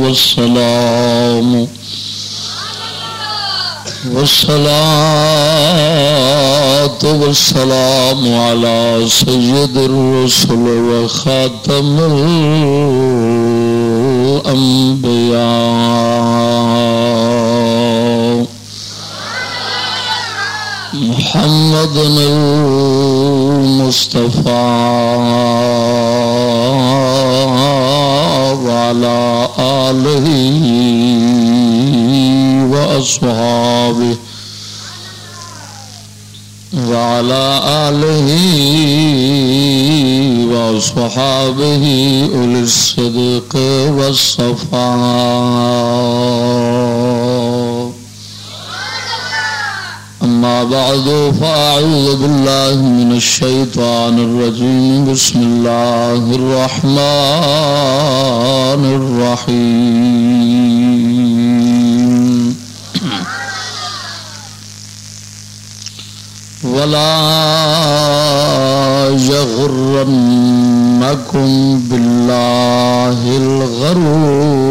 والسلام. والصلاة والسلام على سيد الرسل وخاتم الأنبياء. محمد المصطفى. آله وأصحابه وعلى آله وأصحابه أولي الصدق والصفاء أما بعد، فأعوذ بالله من الشيطان الرجيم. بسم الله الرحمن الرحيم. ولا يغرنكم بالله الغرور.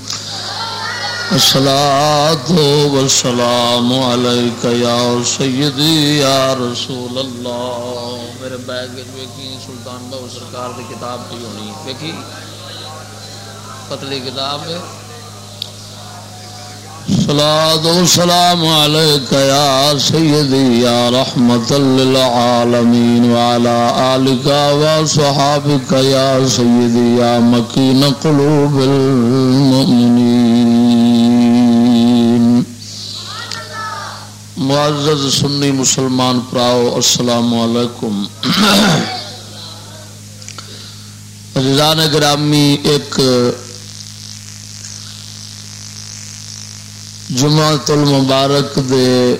الصلاة والسلام عليك يا سيدي يا رسول الله. میرے بیگ ویکھی سلطان بہو سرکار کی کتاب پی ہونی ویکھی پتلی کتاب ہے۔ صلاة والسلام عليك يا سيدي يا رحمة للعالمين وعلى آلك وصحابك يا سيدي يا مكين قلوب المؤمنين. معزز سنی مسلمان پراؤ، السلام علیکم۔ عزیزان گرامی، ایک جمع المبارک دے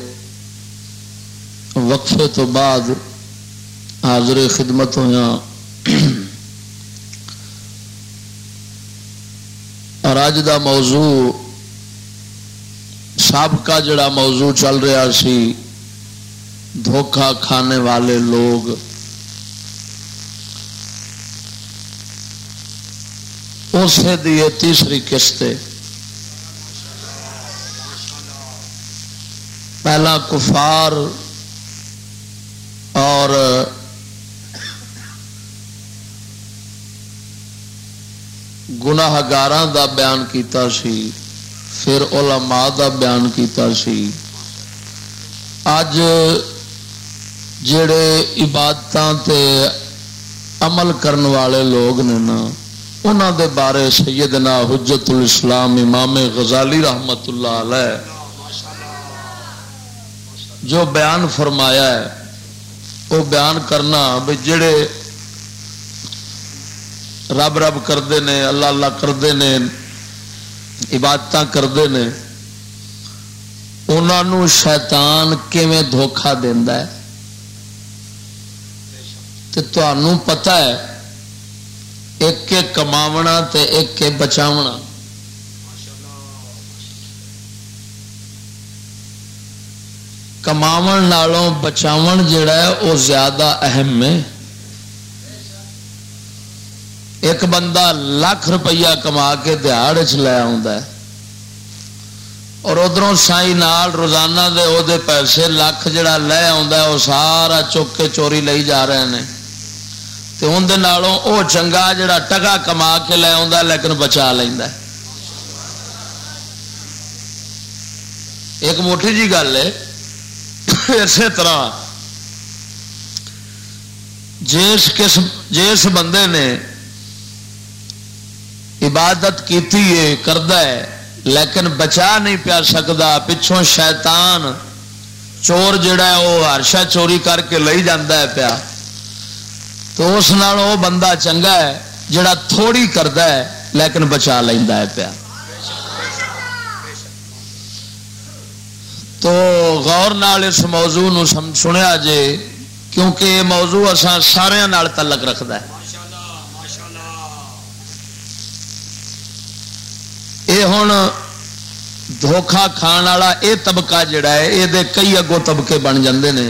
وقفے تو بعد حاضر خدمت ہوا اور اج دا موضوع سابقہ جڑا موضوع چل رہا سی دھوکھا کھانے والے لوگ۔ اسے دی تیسری قسط پہلا کفار اور گناہ گار دا بیان کیتا سی۔ پھر علماء دا بیان کیتا سی۔ اج جڑے عبادت عمل کرن والے لوگ نے نا انہوں دے بارے سیدنا حجت الاسلام امام غزالی رحمت اللہ علیہ، جو بیان فرمایا ہے، وہ بیان کرنا بھی جڑے رب رب کرتے ہیں اللہ اللہ کرتے ہیں عبادت کرتے ہیں انہوں شیطان کیویں دھوکھا دینا ہے؟ تو تمہوں پتا ہے ایک کے کماونا تے ایک کے بچاونا۔ کماو نالوں بچاو جڑا ہے وہ زیادہ اہم ہے۔ ایک بندہ لاکھ روپیہ کما کے دہاڑ چ لے آ اور ادھر سائی نال روزانہ دے او دے پیسے لاکھ جڑا لے آ وہ سارا چک کے چوری لئی جا رہے ہیں تو اندر وہ چنگا جڑا ٹگا کما کے لے آ لیکن بچا لینا ایک موٹی جی گل ہے۔ اسی طرح جس قسم جس بندے نے عبادت کیتی ہے کرد ہے، لیکن بچا نہیں پیا سکتا، پچھوں شیطان چور جڑا ہے، وہ ہرشا چوری کر کے لئی جانا ہے پیا۔ تو اس نال وہ بندہ چنگا ہے، جڑا تھوڑی کرتا ہے، لیکن بچا لینا ہے پیا۔ تو غور نال اس موضوع نو سنیا جے، کیونکہ یہ موضوع اصا سارا تعلق رکھتا ہے۔ یہ ہوں دھوکھا کھان والا یہ طبقہ جڑا ہے یہ کئی اگوں طبقے بن جاندے نے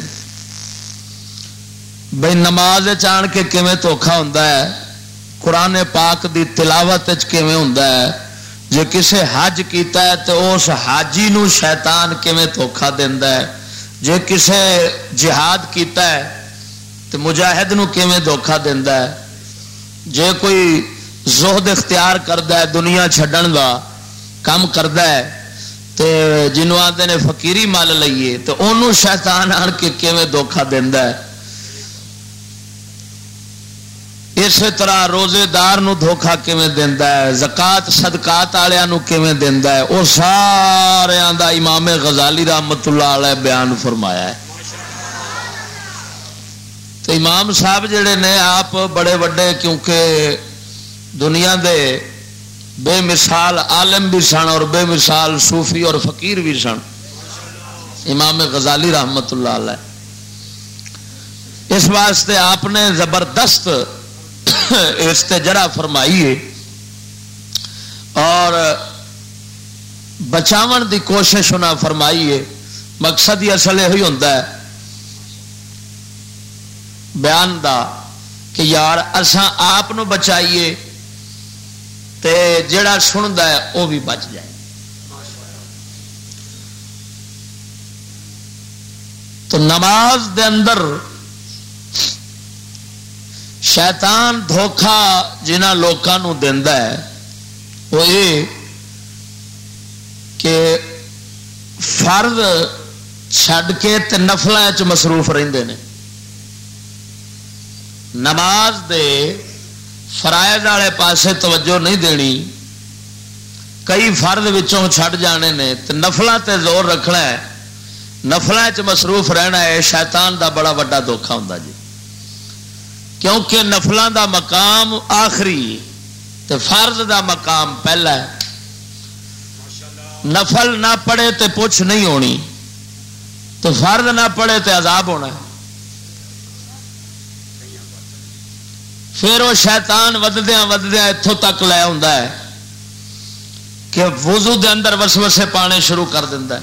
بھائی نماز چان کے کیویں دھوکھا ہوں قرآن پاک دی تلاوت ہوں جی کسے حج کیتا ہے تو اس حاجی نو شیطان کیویں دھوکھا دینا ہے جی کسے جہاد کیتا ہے تو مجاہد نو کیویں دھوکھا دینا ہے جے کوئی زہد اختیار کرتا ہے دنیا چھڈن دا کام کرتا ہے تو جنوب آتے نے فقیری مل لئیے تو انہوں شیطان آن کے کیویں دھوکھا دینا ہے۔ اسی طرح روزے دار دھوکھا کیویں دینا ہے، زکات، صدقات والوں کیویں دینا ہے۔ وہ سارا دا امام غزالی رحمت اللہ علیہ بیان فرمایا ہے۔ تو امام صاحب جڑے نے آپ بڑے وڈے کیونکہ دنیا دے بے مثال عالم بھی سن اور بے مثال صوفی اور فقیر بھی سن۔ امام غزالی رحمت اللہ علیہ۔ اس واسطے آپ نے زبردست استجرا فرمائیے۔ اور بچاو دی کوشش انہیں فرمائیے۔ مقصد ہی اصل یہ ہوتا ہے۔ بیان دا کہ یار اسان آپ بچائیے۔ تے جڑا سنتا ہے وہ بھی بچ جائے۔ تو نماز دے اندر شیطان دھوکھا جنہ لوگوں دینا ہے، وہ یہ کہ فرد چھڈ کے نفل چ مصروف رہتے ہیں نماز دے فرائض والے پاسے توجہ نہیں دینی۔ کئی فرد وچوں چھڈ جانے نے نفلوں تے زور رکھنا ہے۔ نفلوں چ مصروف رہنا ہے، شیطان دا بڑا وا دھوکھا ہوں جی۔ کیونکہ نفلوں دا مقام آخری تو فرض دا مقام پہلا ہے۔ نفل نہ پڑے تو پوچھ نہیں ہونی۔ تو فرد نہ پڑے تو عذاب ہونا ہے۔ پھر وہ شیطان وددیا وددیا اتوں تک لے ہے کہ وضو دے اندر وسوسے پانے شروع کر دینا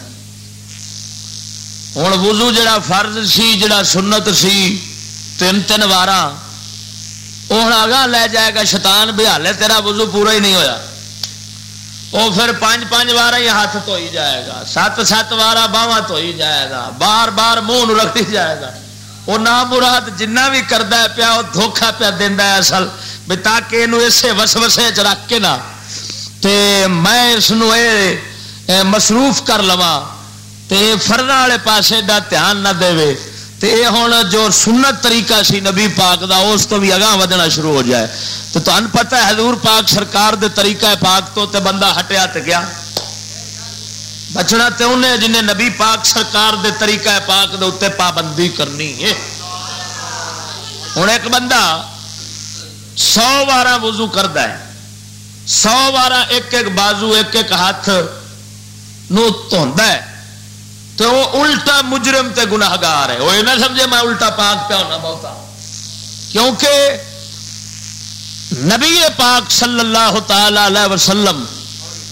ہوں وضو جڑا فرض سی، جڑا سنت سی، تین تین وار وہ ہوں آگاہ لے جائے گا، شیطان بھی ہالے تیرا وضو پورا ہی نہیں ہویا۔ وہ پھر پانچ پانچ بار ہی ہاتھ تو ہی جائے گا، سات سات بار باہواں تو ہی جائے گا، بار بار منہ رکھ جائے گا۔ وہ نہ مراد جنہ بھی کرتا ہے پیا، وہ دھوکھا پیا دینا ہے اصل۔ بھی تاکہ یہ اسے وس وسے چ رکھ کے نہ تے میں اس مصروف کر لوا تے فرد والے پاسے دا دھیان نہ دے تے یہ ہوں جو سنت طریقہ سی نبی پاک دا، اس تو بھی اگاں ودنا شروع ہو جائے۔ تو تمہیں پتہ ہے حضور پاک سرکار دے طریقہ پاک تو تے بندہ ہٹیا تے گیا۔ بچنا تے انہیں جنہیں نبی پاک سرکار دے طریقہ پاک دے اتنے پابندی کرنی ہے۔ ہوں ایک بندہ سو بارہ وضو کرتا ہے۔ سو بارہ ایک ایک بازو ایک ایک ہاتھ نو ہے۔ تو وہ الٹا مجرم تے گناہگار ہے۔ وہ یہ نہ سمجھے میں الٹا پاک پہ ہونا بہت کیونکہ نبی پاک صلی اللہ تعالی علیہ وسلم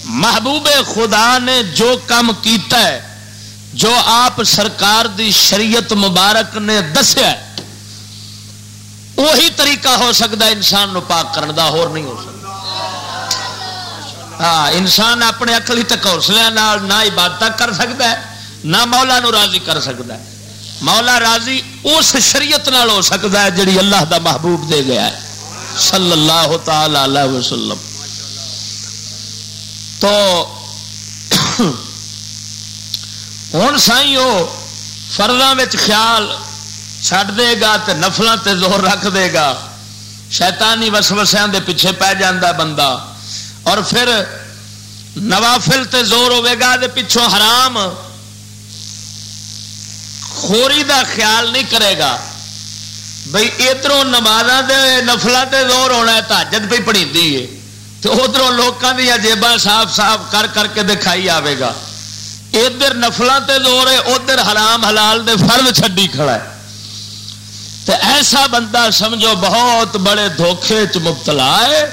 محبوب خدا نے جو کام کیتا ہے، جو آپ سرکار دی شریعت مبارک نے دسیا وہی طریقہ ہو سکتا ہے انسان نو پاک کرنے دا اور نہیں ہو سکتا۔ ہاں انسان اپنے اکلی تک حوصلے نہ عبادت کر سکتا ہے، نہ مولا نو راضی کر سکتا ہے۔ مولا راضی اس شریعت نال ہو سکتا ہے جڑی اللہ دا محبوب دے گیا ہے۔ صلی اللہ تعالی علیہ وسلم۔ تو ہوں سائی وہ فرداں خیال چھڈ دے گا تو نفلوں تے زور رکھ دے گا۔ شیطانی وسوسیاں دے پیچھے پی جاندہ بندہ۔ اور پھر نوافل تے زور ہوے گا دے پچھوں حرام۔ خوری دا خیال نہیں کرے گا۔ بھائی ادھر نماز نفلوں سے زور ہونا ہے تاجد پہ پڑھی ہے۔ ادھر لوگوں دیا جیبا صاف صاف کر کر کے دکھائی آئے گا۔ ادھر نفلوں تے زور ہے، ادھر حرام حلال دے فرد چڈی کھڑا ہے۔ تو ایسا بندہ سمجھو بہت بڑے دھوکھے چ مبتلا ہے۔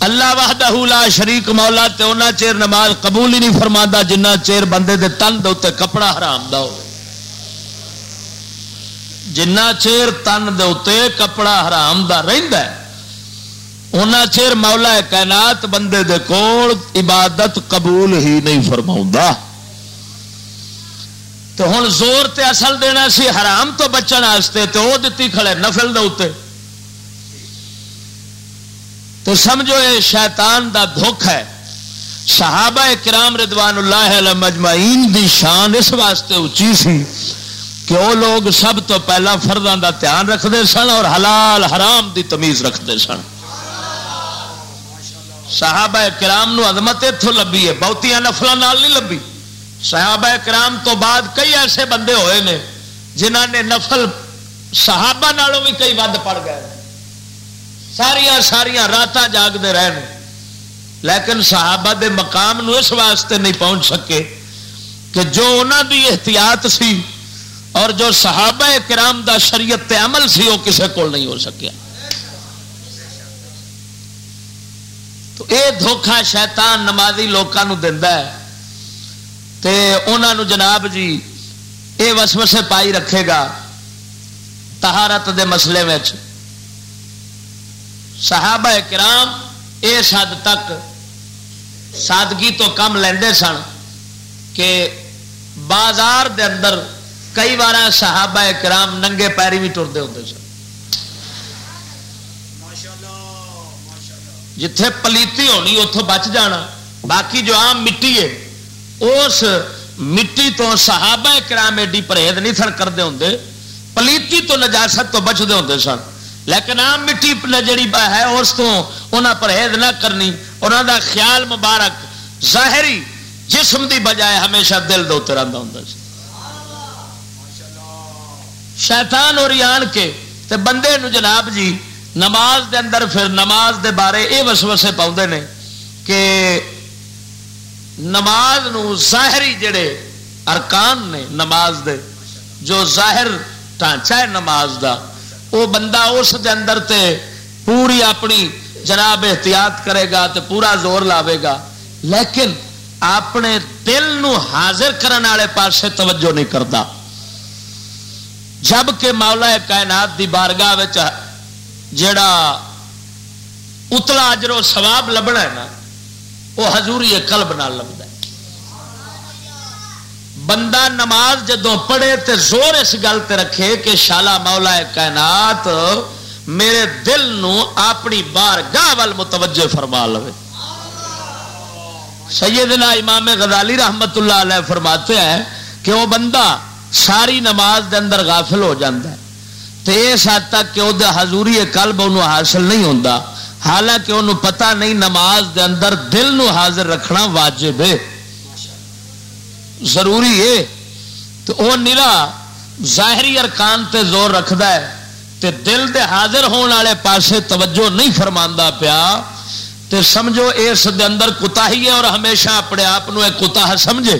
اللہ وحدہ لا شریک مولا تے اونا چیر نماز قبول ہی نہیں فرما جنہ چیر بندے دے تن دے کپڑا حرام دا ہو جنہ چیر تن دے کپڑا حرام دا رہندا ہے۔ اونا چیر مولا کائنات بندے دے کول عبادت قبول ہی نہیں فرماؤں تو ہوں زور تے اصل دینا سی حرام تو بچن واسطے تو وہ دتی کھڑے نفل دے تو سمجھو یہ شیطان دا دکھ ہے۔ صحابہ کرام ردوان اللہ مجمعین دی شان اس واسطے اچھی سی کہ وہ لوگ سب تو پہلا فرداں دا دھیان رکھتے سن اور حلال حرام دی تمیز رکھتے سن۔ صحابہ کرام نو عظمت اتوں لبھی ہے، بہتیاں نفلوں نہیں لبھی۔ صحابہ کرام تو بعد کئی ایسے بندے ہوئے نے جنہ نے نفل صحابہ نالوں بھی کئی ود پڑ گئے۔ ساریا ساریا رات جاگتے رہے لیکن صحابہ دے مقام نو اس واسطے نہیں پہنچ سکے کہ جو انہوں دی احتیاط سی اور جو صحابہ کرام دا شریعت عمل سی، وہ کسے کول نہیں ہو سکیا۔ تو اے دھوکھا شیطان نمازی لوگوں دینا ہے۔ تے انہوں جناب جی یہ وسوسے پائی رکھے گا تہارت دے مسئلے میں صحابہ کرام اس حد تک سادگی تو کم لیندے سن کہ بازار دے اندر کئی بار صحابہ کرام ننگے پیری بھی ٹرتے ہوتے سن۔ جتھے پلیتی ہونی اتوں بچ جانا۔ باقی جو آم مٹی ہے، اس مٹی تو صحابہ کرام ایڈی پرہیز نہیں سن کرتے ہوں پلیتی تو نجاست تو بچتے ہوں سن۔ لیکن آم مٹی جڑی ہے، اس کو انہیں پرہیز نہ کرنی۔ انہوں دا خیال مبارک، ظاہری جسم دی بجائے ہمیشہ دل دے رہتا ہوں شیطان اور آن کے تے بندے نو جناب جی نماز دے اندر پھر نماز دے بارے یہ وسوسے پاؤں نے کہ نماز نو ظاہری جڑے ارکان نے نماز دے، جو ظاہر ٹانچا ہے نماز دا وہ بندہ اس دے اندر تے پوری اپنی جناب احتیاط کرے گا تے پورا زور لاوے گا، لیکن اپنے دل نو حاضر کرنے والے پاسے توجہ نہیں کرتا۔ جبکہ مولا کائنات دی بارگاہ جڑا اتلا اجرو سواب لبنا ہے نا، وہ ہزوری کلب نہ لگتا بندہ نماز جدو پڑھے تے زور اس گل تے رکھے کہ شالا مولا کائنات میرے دل نو اپنی بار گاہ وال متوجہ فرما لو سیدنا امام غزالی رحمت اللہ علیہ فرماتے ہیں کہ وہ بندہ ساری نماز دے اندر غافل ہو جاتا ہے۔ تو اس حد تک کہ وہ حضوری قلب انہوں حاصل نہیں ہوتا حالانکہ انہوں پتا نہیں نماز دے اندر دل نو حاضر رکھنا واجب ہے۔ ضروری ہے۔ تو وہ نیلا ظاہری ارکان تے زور رکھتا ہے۔ تے دل دے حاضر ہونے والے پاسے توجہ نہیں فرما پیا۔ تے سمجھو اس دے اندر کتا ہی ہے اور ہمیشہ اپنے آپ کو کتا سمجھے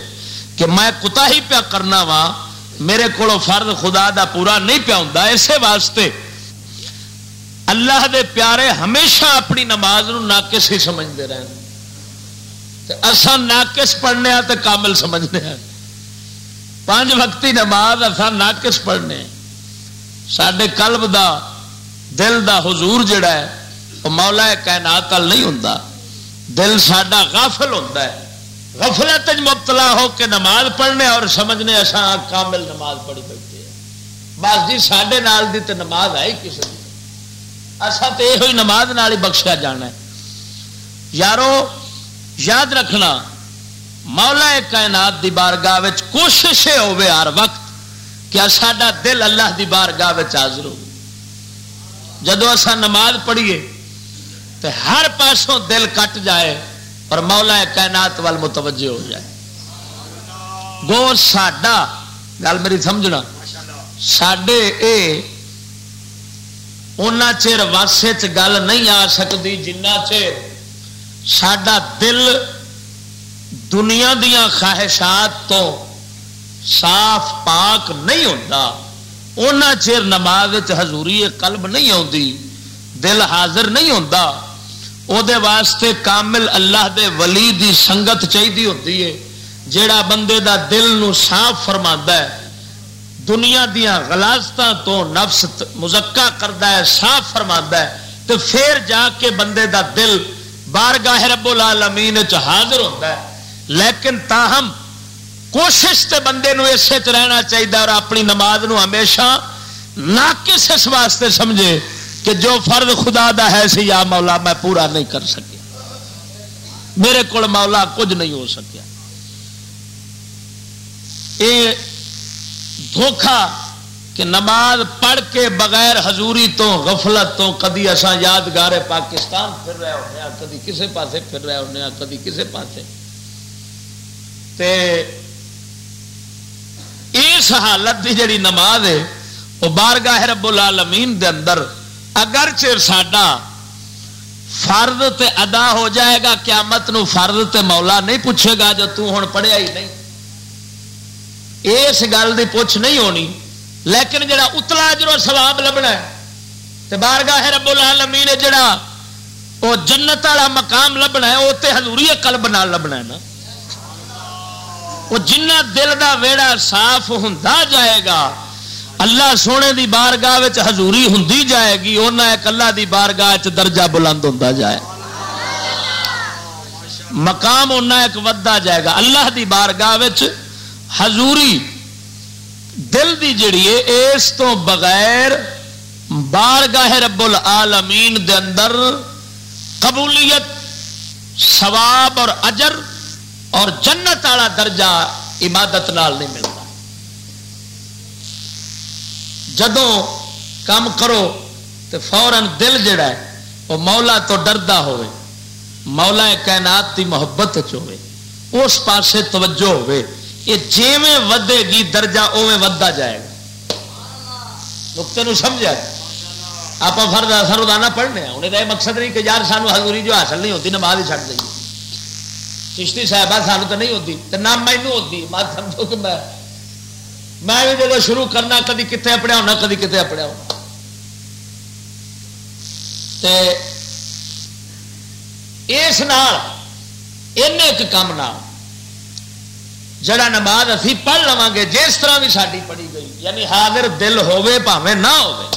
کہ میں کتا ہی پیا کرنا وا میرے کو فرد خدا دا پورا نہیں پیا ہوں اسی واسطے اللہ دے پیارے ہمیشہ اپنی نماز نو ناقص ہی سمجھتے رہے اصا ناقص پڑھنے تو کامل سمجھنے ہیں پانچ وقتی نماز اصا ناقص پڑھنے سڈے قلب دا، دل دا حضور جڑا ہے، وہ مولا کائنات نہیں ہوں دل سڈا غافل ہوتا ہے۔ غفلت مبتلا ہو کے نماز پڑھنے اور سمجھنے اصا کامل نماز پڑھی بیٹھے بس جی سڈے نال دی تو نماز آئی کسی اصا تو یہ نماز نال ہی بخشیا جانا ہے۔ یارو، یاد رکھنا، مولا کائنات دی بارگاہ کوشش ہوے ہر وقت کہ ساڈا دل اللہ دی بارگاہ حاضر ہو۔ جدو اصا نماز پڑھیے تو ہر پاسوں دل کٹ جائے۔ اور مولا کائنات وال متوجہ ہو جائے۔ گو ساڈا، گل میری سمجھنا۔ سڈے اے اُنہ چر واسے گل نہیں آ سکتی جنہ چر سڈا دل دنیا دیا خواہشات تو صاف پاک نہیں ہوتا ان چر نماز حضوری قلب نہیں آتی دل حاضر نہیں ہوتا وہ واسطے کامل اللہ دے ولی دی سنگت چاہیے ہوتی ہے جیڑا بندے دا دل نو صاف فرما ہے دنیا دیا غلاست تو نفس مزکا کرتا ہے صاف فرما ہے تو پھر جا کے بندے دا دل بار گاہ رب العالمین حاضر ہوتا ہے لیکن تاہم کوشش تے بندے نو اسے چ رہنا چاہیے اور اپنی نماز نو ہمیشہ نہ کس اس واسطے سمجھے کہ جو فرد خدا دا ہے سی یا مولا میں پورا نہیں کر سکیا۔ میرے کو مولا کچھ نہیں ہو سکیا۔ یہ دھوکھا کہ نماز پڑھ کے بغیر حضوری تو غفلت تو کدی اصا یادگار پاکستان پھر رہے ہونے کدی کسے پاسے پھر رہے ہونے کدی کسے پاسے۔ تے اس حالت کی جڑی نماز ہے، وہ بارگاہ رب العالمین دے اندر اگر چر ساڈا فرد تے ادا ہو جائے گا، قیامت نو فرد تے مولا نہیں پوچھے گا جو تو ہوں پڑھیا ہی نہیں۔ اس گل کی پوچھ نہیں ہونی، لیکن جڑا اتلا جرو سواب لبنا ہے، تے بارگاہ رب العالمین جڑا وہ جنت والا مقام لبنا ہے وہ تے حضوری قلب نال لبنا ہے نا۔ وہ جنہ دل دا ویڑا صاف ہوں جائے گا اللہ سونے دی بارگاہ حضوری ہوں جائے گی ایک اللہ دی بارگاہ درجہ بلند ہوتا جائے۔ مقام ایک ودا جائے گا۔ اللہ دی بارگاہ حضوری دل دی جڑی ہے، اس تو بغیر بارگاہ رب العالمین دے اندر قبولیت، ثواب اور اجر اور جنت والا درجہ عبادت نال نہیں ملتا۔ جدوں کام کرو تو فورن دل جڑا ہے، وہ مولا تو ڈردا ہوئے، مولا کائنات کی محبت ہوئے، اس پاسے توجہ ہوئے، یہ جیویں ودے گی درجہ اوے ودا جائے گا۔ نقطے سمجھا آپ فرد اثر روزانہ پڑھنے ہیں، انہیں یہ مقصد نہیں کہ یار سانو حضوری جو حاصل نہیں ہوتی، نماز ہی چھڑ دیں چشتی صاحبہ سانو تو نہیں ہوتی، تو نہ مینو ہوتی مت سمجھو کہ میں میں بھی جب شروع کرنا، کدی کتنے اپنے ہونا، کدی کتنے اپنے ہونا۔ اس ایک کام نہ جڑا نماز اسی پڑھ لوا گے جس طرح بھی ساری پڑھی گئی یعنی حاضر دل ہوے پاوے نہ ہوے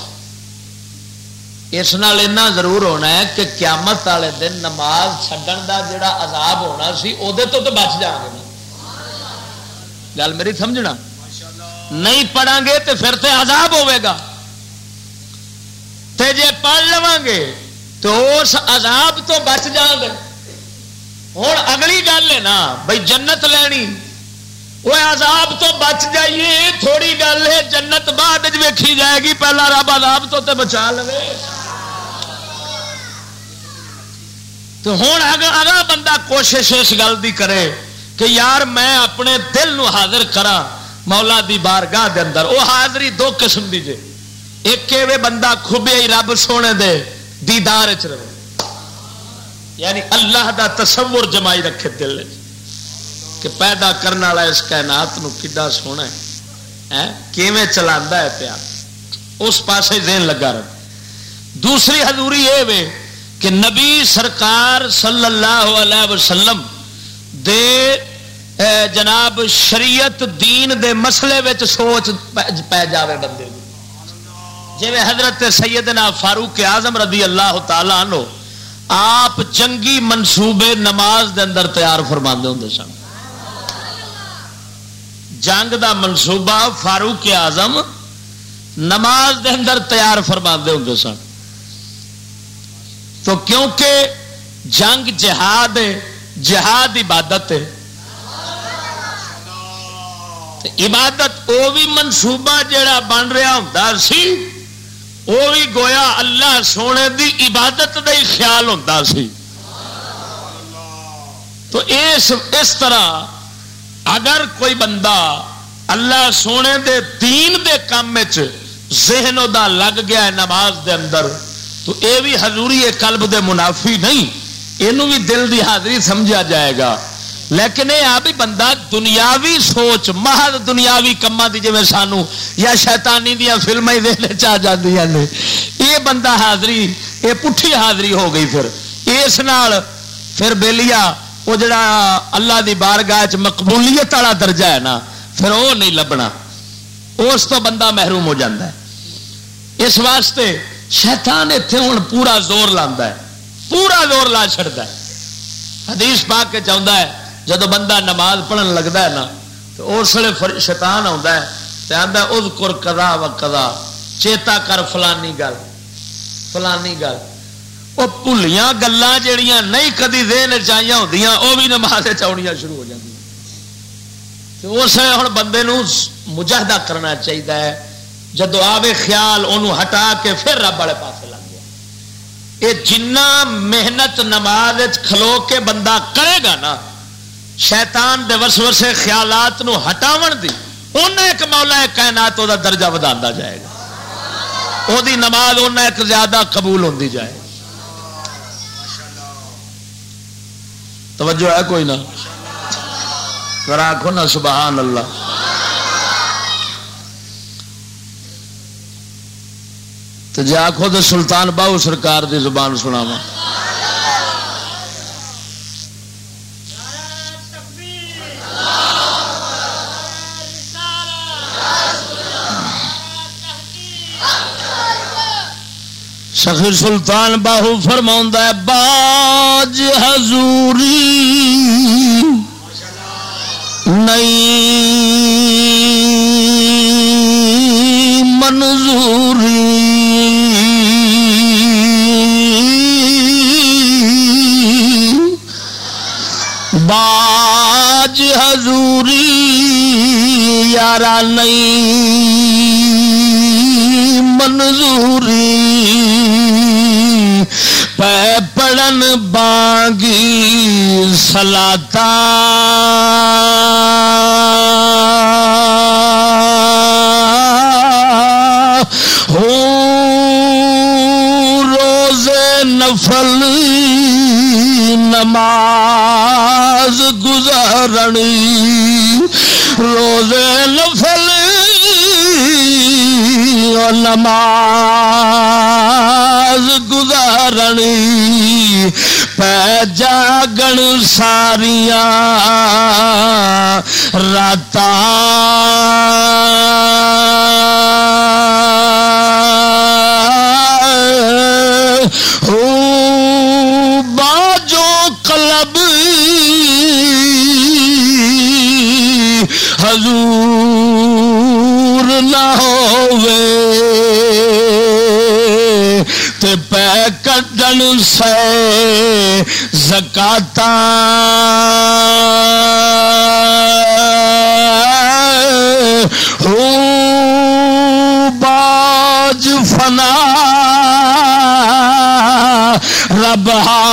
اس نال اینا ضرور ہونا ہے کہ قیامت والے دن نماز چھڈن دا جڑا عذاب ہونا سی وہ تو تو بچ جا گے گل میری سمجھنا؟ نہیں پڑھا گے تو پھر تو عذاب ہوے گا۔ تے جے پڑھ لوا گے تو اس عذاب تو بچ جان گے۔ ہوں اگلی گل ہے نا بھائی جنت لینی۔ وہ عذاب تو بچ جائیے، تھوڑی گل ہے، جنت بعد ویکھی جائے گی۔ پہلا رب عذاب تو تے بچا لے تو ہوں اگلا بندہ کوشش اس گل کی کرے کہ یار میں اپنے دل نو حاضر کرا مولا دی بارگاہ دے اندر وہ حاضری دو قسم دی جے۔ ایک بندہ خوبیا ہی رب سونے دے دیدار چ رہے۔ یعنی اللہ دا تصور جمائی رکھے دل کہ پیدا کرنے والا اس کائنات نو کڈا سونا ہے۔ کیویں چلا ہے پیا اس پاسے ذہن لگا رہا دوسری حضوری یہ وے کہ نبی سرکار صلی اللہ علیہ وسلم دے جناب، شریعت دین دے مسئلے وچ سوچ پی جاوے بندے جی حضرت سیدنا فاروق اعظم رضی اللہ تعالیٰ عنہ آپ جنگی منصوبے نماز دے اندر تیار فرما ہوں سن۔ جنگ دا منصوبہ فاروق اعظم نماز دے اندر تیار فرما ہوں سن۔ تو کیونکہ جنگ جہاد جہاد عبادت ہے عبادت وہ بھی منصوبہ جڑا بن رہا ہوں سی وہ بھی گویا اللہ سونے دی عبادت کا ہی خیال ہوتا سی۔ تو اس اس طرح اگر کوئی بندہ اللہ سونے دے دین دے کام ذہن دا لگ گیا ہے نماز دے اندر، تو اے بھی حضوری قلب دے منافی نہیں یہ بھی دل دی حاضری سمجھا جائے گا۔ لیکن یہ آ بھی بندہ دنیاوی سوچ، محض دنیاوی کما دی جی سانو، یا شیطانی دیا فلمیں دہنے چاہ جاتی ہیں یہ بندہ حاضری، یہ پٹھی حاضری ہو گئی پھر۔ اس نال پھر بےلیا وہ جڑا اللہ دی بارگاہ چ مقبولیت والا درجہ ہے نا، پھر وہ نہیں لبنا۔ اس تو بندہ محروم ہو جاتا ہے۔ اس واسطے شیطان اتنے ہوں پورا زور لا پورا زور لا چڑتا ہے۔ حدیث پا کے چاہتا ہے جب بندہ نماز پڑھن لگتا ہے نا، تو اس لیے شیطان آتا ہے تو آتا اس کر کدا و کدا چیتا کر فلانی گل فلانی گل۔ وہ بھلیاں گلان جہیا نہیں کدی دین چاہیے ہوتی وہ بھی نماز چاؤنیا شروع ہو جاتی اس ہوں بندے مجاہدہ کرنا چاہیے جدو آوے خیال انہوں ہٹا کے پھر رب والے پاس لگ گیا۔ یہ جنہ محنت نماز کھلو کے بندہ کرے گا نا شیطان دے وسوسے خیالات نو ہٹاون دی انہیں ایک مولا ایک کائنات وہ درجہ ودا جائے گا۔ وہ نماز انہیں ایک زیادہ قبول ہوتی جائے توجہ ہے کوئی نہ؟ ذرا آخو نا سبحان اللہ۔ تو جی آخو تو سلطان باہو سرکار دی زبان سناوا سخی سلطان باہو فرما باج حضوری نئی منظوری۔ باج حضوری یارا نئی منظوری۔ پڑن بانگی سلاتا۔ ہو روز نفل نماز گزارنی۔ روز نفل نماز گزارنی پہ جاگن ساریاں رات باجو کلب حضور کڈن سے زکاتا۔ باج فنا۔ رب حاصل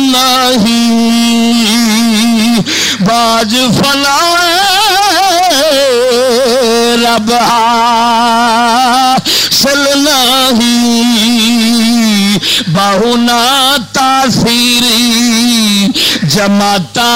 نہیں۔ باج فنا۔ رب حاصل نہیں بہنا تاثیری جماتا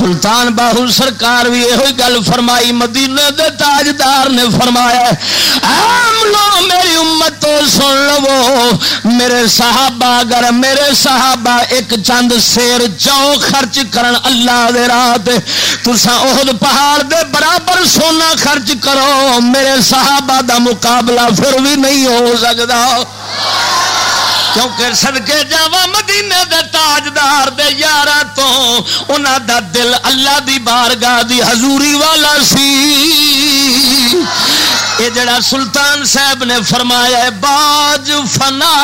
سلطان باہو سرکار بھی یہ گل فرمائی مدینے دے تاجدار نے فرمایا لو میری امت تو سن لو، میرے صحابہ، اگر میرے صحابہ ایک چند سیر جو خرچ کرن اللہ دے راہ تسا عہد پہاڑ دے برابر سونا خرچ کرو، میرے صحابہ دا مقابلہ پھر بھی نہیں ہو سکتا۔ کیونکہ سدکے جا مدینے دے تاجدار دے یار تو انہوں دا دل اللہ دی بارگاہ دی حضوری والا سی۔ یہ جڑا سلطان صاحب نے فرمایا باج فنا،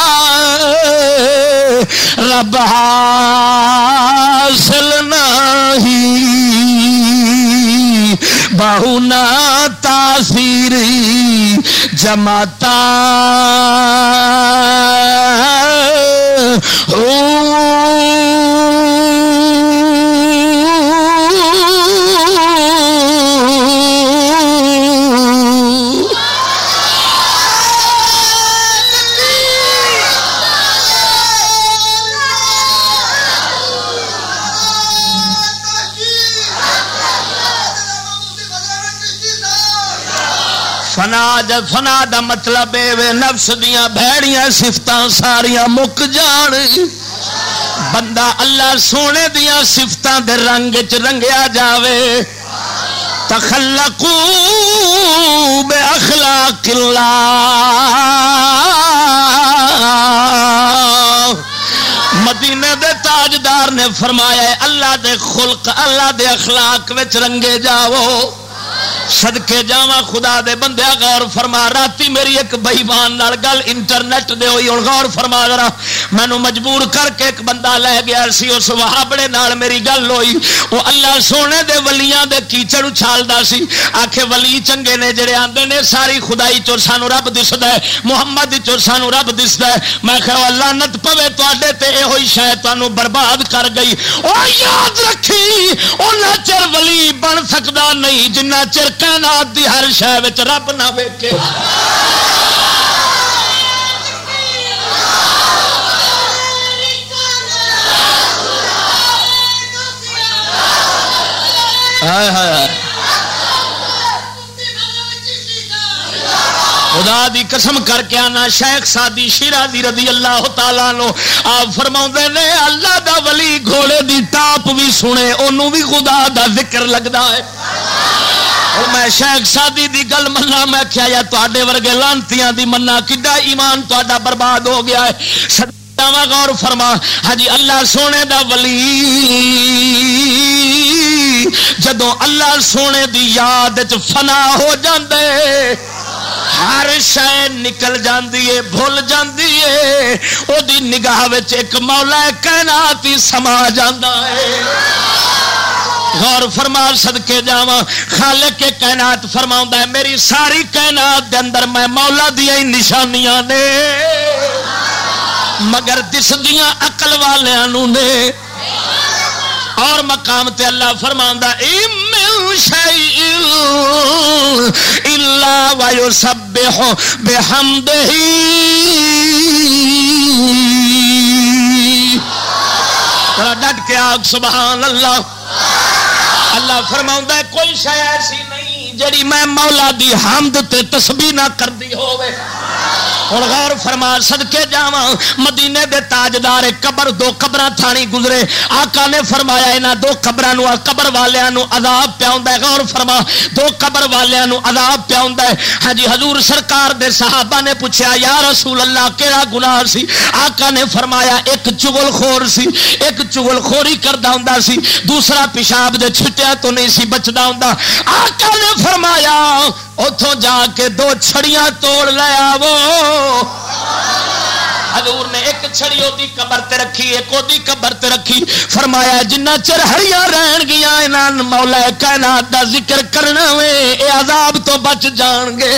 رب حاصل نہیں بہو نا تاثیری جماتا فنا مطلب اے نفس دیا بھڑیاں سفت ساریا مک جان۔ بندہ اللہ سونے دیا سفت دے رنگ چ رنگیا جاوے۔ تخلقو بے اخلاق اللہ۔ مدینے دے تاجدار نے فرمایا اللہ دے خلق اللہ دے اخلاق وچ رنگے جاؤ۔ سدکے جا خدا دے بندے، غور فرما، راتی میری ایک بئیمان گل انٹرنیٹ دے ہوئی ہوں غور فرما ذرا مینو مجبور کر کے ایک بندہ لے گیا سی، اس وہابڑے نال میری گل ہوئی۔ وہ اللہ سونے دے ولیاں دے کیچڑ اچھالتا سی۔ آخے ولی چنگے نے جڑے آتے نے، ساری خدائی چور سانو رب دستا ہے، محمد چور سانو رب دستا ہے۔ میں کہ اللہ نت پوے تے یہ ہوئی شاید تمہوں برباد کر گئی۔ وہ یاد رکھی ان چر ولی بن سکتا نہیں، جنہ چر کائنات دی ہر شہ رب نہ ویکے خدا دی قسم کر کے آنا، شیخ سادی شیرا دی رضی اللہ تعالیٰ نو آپ فرما نے، اللہ دا ولی گھوڑے دی ٹاپ بھی سنے انہوں بھی خدا دا ذکر لگتا ہے۔ میں شیخ سادی دی گل منا میں کیا یا تے ورگے لانتیاں دی منا کڈا ایمان تا برباد ہو گیا ہے۔ غور فرما ہجی اللہ سونے دا ولی۔ جدو اللہ سونے دی یاد فنا ہو جاندے ہر شہ نکل جاندی ہے، بھول جاندی ہے۔ وہ نگاہ وچ ایک مولا کائنات ہی سما جاندہ ہے۔ غور فرما سدکے جا خالق کے کائنات فرما ہے، میری ساری کائنات دے اندر میں مولا دیا ہی نشانیاں نے۔ مگر دس دیا اقل والوں نے۔ اور مقام تے اللہ فرما وایو سب بے ہم ڈٹ کے آگ، سبحان اللہ۔ اللہ فرما ہے، کوئی شاید ایسی نہیں جڑی میں مولا دی حمد تے تسبیح نہ کر دی ہوئے ہوں غور فرما سدکے جا مدینے دے تاجدار قبر دو قبر تھانی گزرے۔ آقا نے فرمایا یہاں دو قبر قبر والوں عذاب پیا غور فرما، دو قبر والوں عذاب پیا ہاں جی حضور سرکار دے صحابہ نے پوچھا یا رسول اللہ کہڑا گناہ سی؟ آقا نے فرمایا، ایک چگل خور سی۔ ایک چگل خوری کرتا ہوں سی۔ دوسرا پیشاب دے چھٹیا تو نہیں سی بچتا ہوں آقا نے فرمایا اتوں جا کے دو چھڑیاں توڑ لیا وہ حضور نے ایک چھڑی وہ قبر تے رکھی، ایک وہ قبر تے رکھی۔ فرمایا، جنہ چر ہریاں رہن گیا یہاں مولا کائنات دا ذکر کرنا وے، اے عذاب تو بچ جان گے۔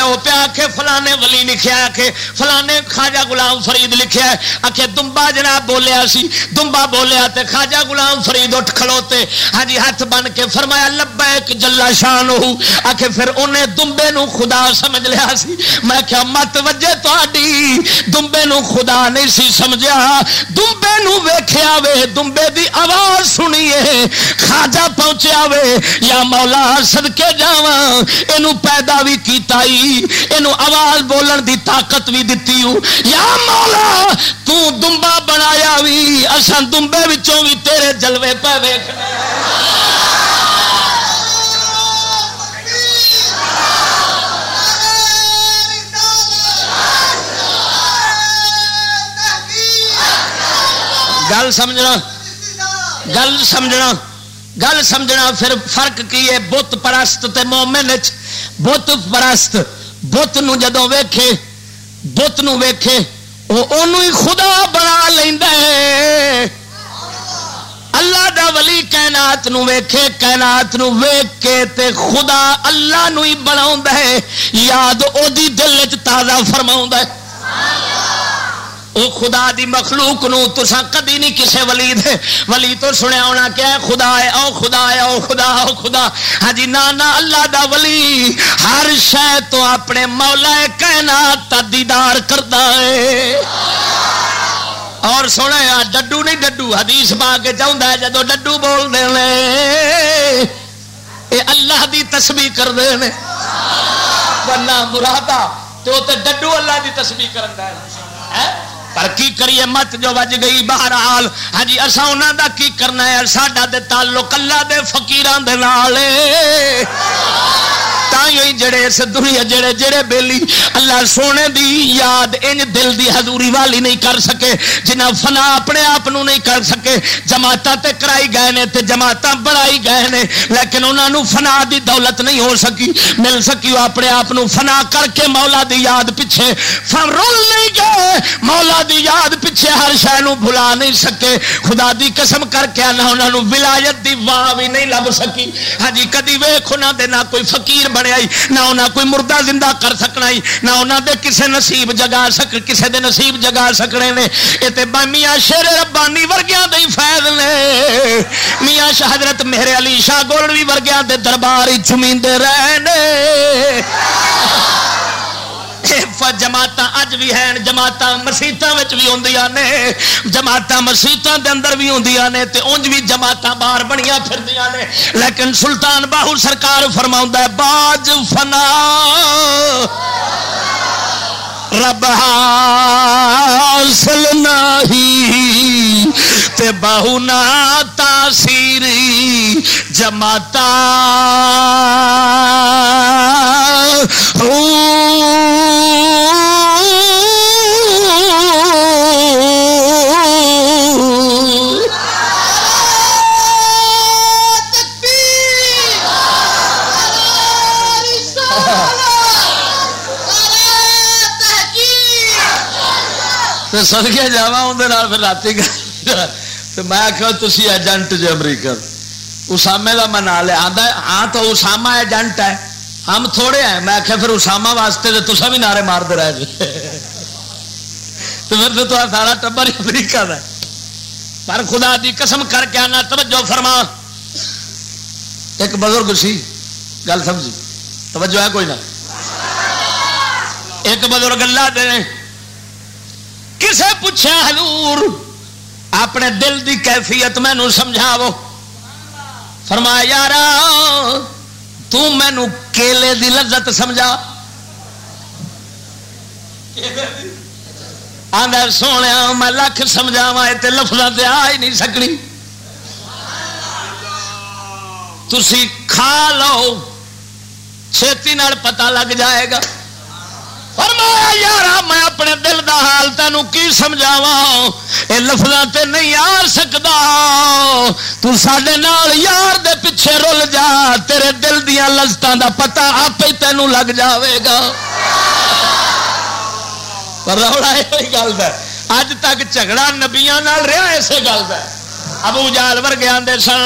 وہ پیا کے فلانے ولی لکھیا کہ فلانے خاجا گلام فرید لکھیا ہے۔ آخے دمبا جناب بولیا سی، دمبا بولیا تے خاجا گلام فرید اٹھ کھلوتے۔ ہاں جی ہاتھ بن کے فرمایا لبا ایک جلا شان ہو آخے پھر انہیں دمبے نو خدا سمجھ لیا سی۔ میں کیا مت وجے تھی دمبے نو خدا نہیں سی سمجھا دمبے نو ویخیا وے، دمبے دی آواز سنیے۔ خاجا پہنچیا وے، یا مولا سدکے جا یہ پیدا بھی کیتا ہی اینو آواز بولن دی طاقت بھی دتی ہوں۔ یا مولا، تو بنایا بھی اصل دمبے بچوں بھی تیرے جلوے پہ ویکھنا گل سمجھنا گل سمجھنا گل سمجھنا، پھر فرق کی ہے؟ بت پرست تے مومن چ بت پرست، بت جدو ویکھے، بت ویکھے وہ ہی خدا بنا لینا اللہ دا ولی کائنات نو ویکھے، کائنات نو ویکھ کے تے خدا اللہ نو ہی بناوندا ہے۔ یاد او دی دل وچ تازہ فرماوندا ہے۔ او خدا دی مخلوق نو تسا کدی نہیں کسے ولی دے ولی تو سنیا ہونا کیا خدا ہے او خدا ہے او خدا او خدا۔ ہاں جی نانا اللہ دا ولی ہر شہ تو اپنے مولا کائنات تا دیدار کرتا ہے اور سونا ڈڈو نہیں ڈڈو، حدیث پا کے چاہتا ہے، جدو ڈڈو بول دے اے اللہ دی تسبیح کر دے مرادا تو ڈڈو اللہ دی تسبیح کرتا ہے۔ ہاں؟ پر کی کریے مت جو وج گئی بہرحال؟ ہاں جی اصا ان کا کی کرنا ہے؟ ساڈا دے تعلق اللہ دے فقیران دے نال جڑے اس دنیا جڑے جڑے بیلی اللہ سونے دی یاد ان دل دی حضوری والی نہیں کر سکے جنہ فنا اپنے آپ نہیں کر سکے جماعت تے کرائی گئے نے تے جماعت بڑھائی گئے نے لیکن انہوں نے فنا دی دولت نہیں ہو سکی مل سکی اپنے آپ فنا کر کے مولا دی یاد پیچھے رول نہیں گئے مولا دی یاد پیچھے ہر شہ بھلا نہیں سکے خدا دی قسم کر کے نہ انہوں نے ولایت دی واہ بھی نہیں لب سکی ہاں جی کدی ویخ انہوں دے نہ کوئی فقیر بنیا نہ انہیں کوئی مردہ زندہ کر سکنا نہ انہوں دے کسے نصیب جگا سک، کسے دے نصیب جگا سکنے نے۔ یہ تو میاں شیر ربانی ورگیاں دے فیض نے۔ میاں شاہ حضرت میرے علی شاہ گولوی ورگیاں دے دربار ہی چمیندے رہنے جماعت اج بھی ہیں جماعت مسیطوں بھی ہوں نے جماعت مسیطوں کے اندر بھی ہوں نے تے انج بھی جماعت باہر بنیا پھر نے لیکن سلطان باہو سرکار فرما باج فنا رب حاصل نہیں تے باہو نا تاثیری جماتا۔ سدکے جا اندر رات تو میں آخیا تھی ایجنٹ جی امریکہ اسامے کا میں نام لیا آدھا ہاں تو اسامہ ایجنٹ ہے ہم تھوڑے ہیں میں آخیا پھر اسامہ واسطے تو تصا بھی نعرے مارتے رہ جی تو پھر تو سارا ٹبر امریکہ کا پر خدا دی قسم کر کے آنا توجہ فرما ایک بزرگ سی گل سمجھی توجہ ہے کوئی نہ ایک بزرگ اللہ دے کسے پوچھا حضور اپنے دل دی کیفیت مینو سمجھاو فرمایا یار تینو کیلے دی لذت سمجھا۔ آدھا سونے، میں لکھ سمجھاوا یہ لفظ سے آ ہی نہیں سکنی۔ تھی کھا لو، چھتی پتا لگ جائے گا۔ فرمایا یار میں اپنے دل دا حال تینوں کی سمجھاوا یہ لفظ تے نہیں آ سکتا تو سڈے نال یار دے پیچھے رول جا، تیرے دل دیا لذتوں دا پتا آپ ہی تینوں لگ جاوے گا پر روڑا یہ گل ہے۔ اج تک جھگڑا نبیا رہا اسی گل کا ابو جال ورگے آدھے سن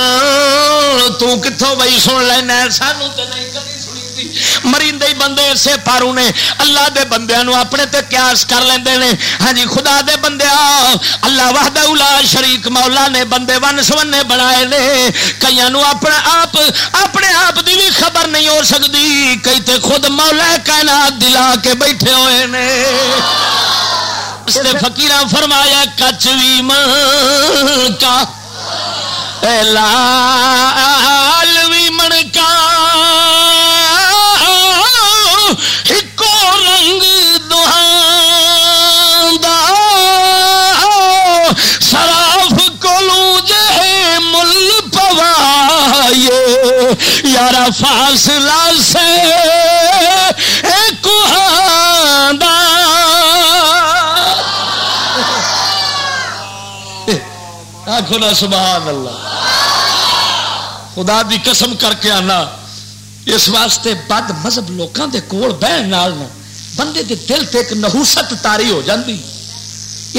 تتوں بئی سن لینا سانو تو نہیں کبھی مریندے بندے اسے پارو نے، اللہ دے بندیاں نو اپنے تے قیاس کر لیندے نے۔ ہاں جی خدا دے بندیا اللہ وحدہ الا شریک مولا نے بندے ون سونے بنائے نے۔ کئیاں نو اپنا آپ، اپنے آپ دی بھی خبر نہیں ہو سکتی کئی تے خود مولا کائنات دلا کے بیٹھے ہوئے نے۔ اس نے فقیر فرمایا کچ بھی من کا لال یار فاصلہ سے ایک آخو نا سبحان اللہ خدا دی قسم کر کے آنا۔ اس واسطے بد مذہب لوگوں کے کول بہن بندے دے دل تے ایک نحوست تاری ہو جاندی۔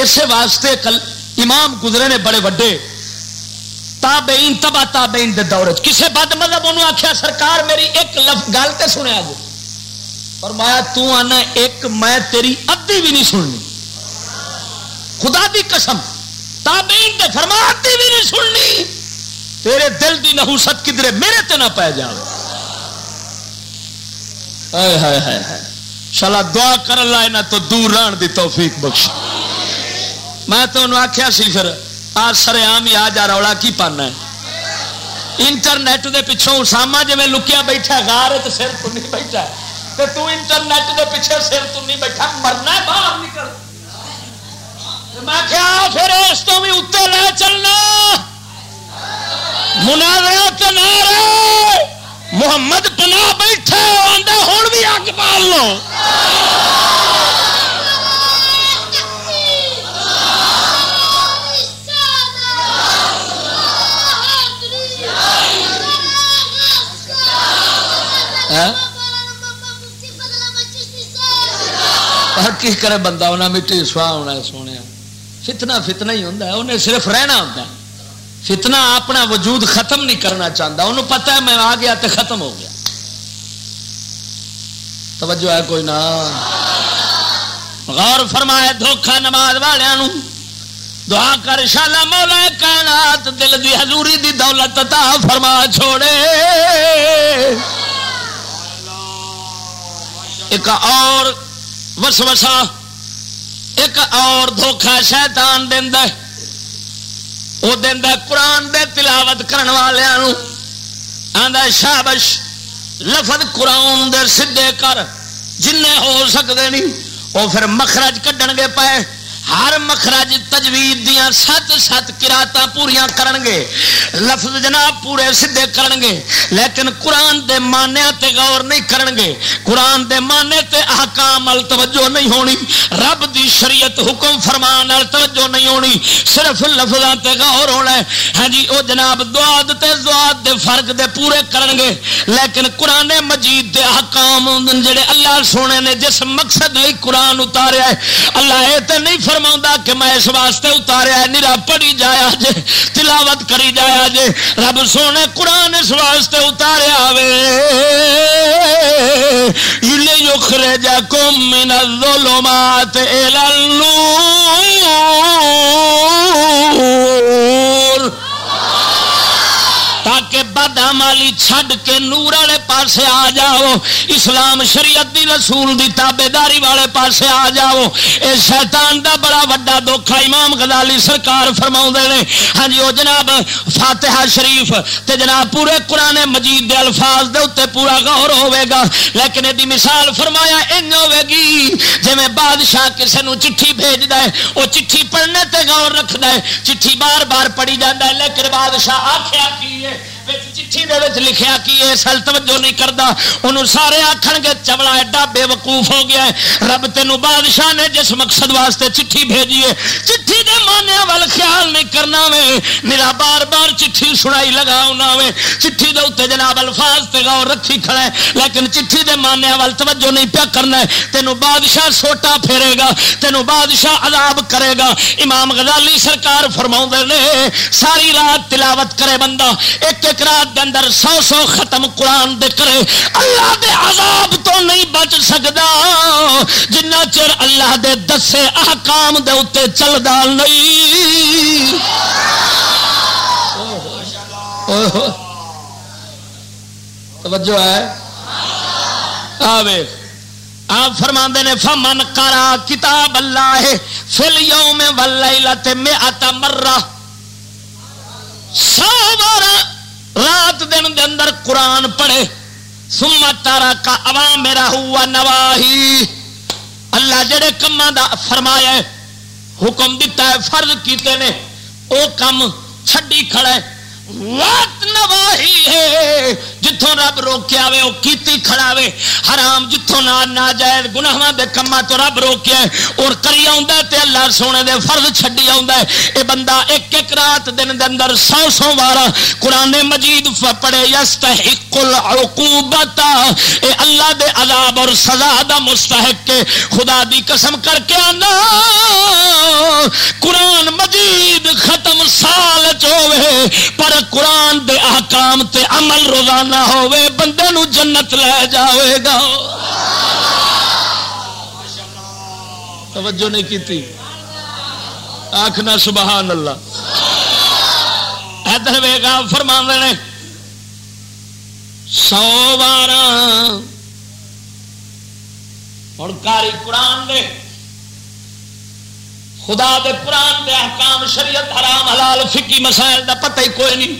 اسی واسطے کل امام گزرے نے بڑے وڈے تابعین تبا تابعین دے دور کسے بد مذہب انہوں آخیا سرکار میری ایک لفظ گل تے سنیا جی۔ فرمایا، تو آنا ایک، میں تیری ادھی بھی نہیں سننی۔ خدا دی قسم، تابعین دے فرما ادھی بھی نہیں سننی۔ تیرے دل دی نحوست کدھر میرے تے نہ پی جائے شالا دعا کر لا تو دور رہن دی توفیق بخش میں تو انہوں آخیا سی پھر آ سر آم ہی آ جا رولا کی پانا ہے؟ انٹرنیٹ دے پچھوں اسامہ جی میں لکیا بیٹھا گار تو سر تو نہیں بیٹھا تو تو انٹرنیٹ دے پیچھے سر تو نہیں بیٹھا، مرنا باہر نکل۔ میں کیا پھر اس تو بھی اتنے لے چلنا۔ مناظرہ تو نہ محمد پنا بیٹھا ہوں بھی اگ پال لو۔ کی کرے بندہ انہیں مٹی سواہ ہونا سونے فتنا فتنا ہی ہے۔ انہیں صرف رہنا ہے۔ فتنا اپنا وجود ختم نہیں کرنا چاہتا انہوں پتا ہے میں آ گیا تو ختم ہو گیا۔ توجہ ہے کوئی نہ؟ غور فرمایا دھوکھا نماز والوں دعا کر شالا مولا کائنات دل دی حضوری دی دولت تا فرما چھوڑے۔ ایک اور وسوسہ، ایک اور دھوکھا شیطان دیندا دینا وہ ہے قرآن دے تلاوت کرنے والوں آندا شابش، لفظ قرآن دے سدھے کر جن ہو سکتے نہیں وہ پھر مخرج کڈن گے پائے ہر مخرج تجوید دیا سات سات کراط پوریا گے لفظ جناب پورے سیدے گے لیکن قرآن دے مانیا تے غور نہیں کرن گے قرآن دے مانے تے احکام ال توجہ نہیں ہونی، رب دی شریعت حکم فرمان ال توجہ نہیں ہونی، صرف لفظاں تے غور ہونا ہے۔ ہاں جی او جناب دعاد تے دعاد دے فرق دے پورے کرن گے لیکن قرآن مجید دے احکام جڑے اللہ سونے نے جس مقصد لئی قرآن اتاریا ہے، اللہ اے تے نہیں فرق فرما کہ میں اس واسطے اتاریا نیرا پڑھی جایا جے، تلاوت کری جایا جے۔ رب سونے قرآن اس واسطے اتاریا وے۔ یخرے جا کم من الظلمات الى النور۔ بد مالی چھڈ کے نور والے پاسے آ جاؤ اسلام شریعت دی رسول دی تابے داری والے پاسے آ جاؤ اے شیطان دا بڑا وڈا دکھا امام غزالی سرکار فرما نے ہاں جی وہ جناب فاتحہ شریف تے جناب پورے قرآن مجید دے الفاظ دے اتنے پورا غور ہوے گا لیکن یہ مثال فرمایا ان ہوے گی جی میں بادشاہ کسی نو چٹھی بھیج ہے وہ چٹھی پڑھنے تے غور رکھد ہے چٹھی بار بار پڑھی جاتا ہے لیکن بادشاہ آخیا کی ہے چٹھی لکھیا کی سل توجہ نہیں کرتا انہوں سارے آخ گے چمڑا ایڈا بے وقوف ہو گیا ہے رب تین بادشاہ نے جس مقصد واسطے چٹھی بھیجی ہے چٹھی دے مانے وال خیال نہیں کرنا وے میرا بار بار چٹھی سنائی لگا وے چٹھی دے اتنے جناب الفاظ تے غور رکھی کھڑا ہے لیکن چٹھی دے مانے وال توجہ نہیں پیا کرنا ہے تینوں بادشاہ سوٹا پھیرے گا تینوں بادشاہ عذاب کرے گا امام غزالی سرکار فرما نے ساری رات تلاوت کرے بندہ ایک ایک ایک رات دے اندر سو سو ختم قرآن دے کرے، اللہ دے عذاب تو نہیں بچ سکتا جنہ چر اللہ دے دسے احکام دے اتنے چلتا نہیں۔ توجہ ہے؟ آوے آپ فرما نے، فمن کرا کتاب اللہ ہے فل یوم ول میں آتا مرہ سو بارہ رات دن دے اندر قرآن پڑھے سما تارا کا عوام میرا ہوا نواہی۔ اللہ جڑے کما دا فرمایا ہے، حکم دیتا ہے، فرض کیتے نے، او کم چھڈی کھڑے ہے نواہی ہے۔ جتوں رب روکیا وے وہ کیتی کھڑا وے۔ حرام جتوں نہ ناجائز گناہاں دے کماں تو رب روکیا ہے۔ اور کری آوندا تے اللہ سونے دے فرض چھڈی آوندا ہے۔ اے بندہ ایک ایک رات دن دے اندر سو سو بار قران مجید پڑھے یستحق العقوبت اے اللہ دے عذاب اور سزا دا مستحق کے خدا دی قسم کر کے آنا قرآن مجید ختم سال چوے پر قرآن دے احکام تے عمل روزانہ ہوئے، بندے نو جنت لے جاوے گا۔ توجہ نہیں کی آخنا سبحان اللہ۔ ادھر ویگا فرما نے، سو بارہ ہوں کاری قرآن دے خدا دے قرآن دے احکام شریعت حرام حلال فکی مسائل دا پتہ ہی کوئی نہیں۔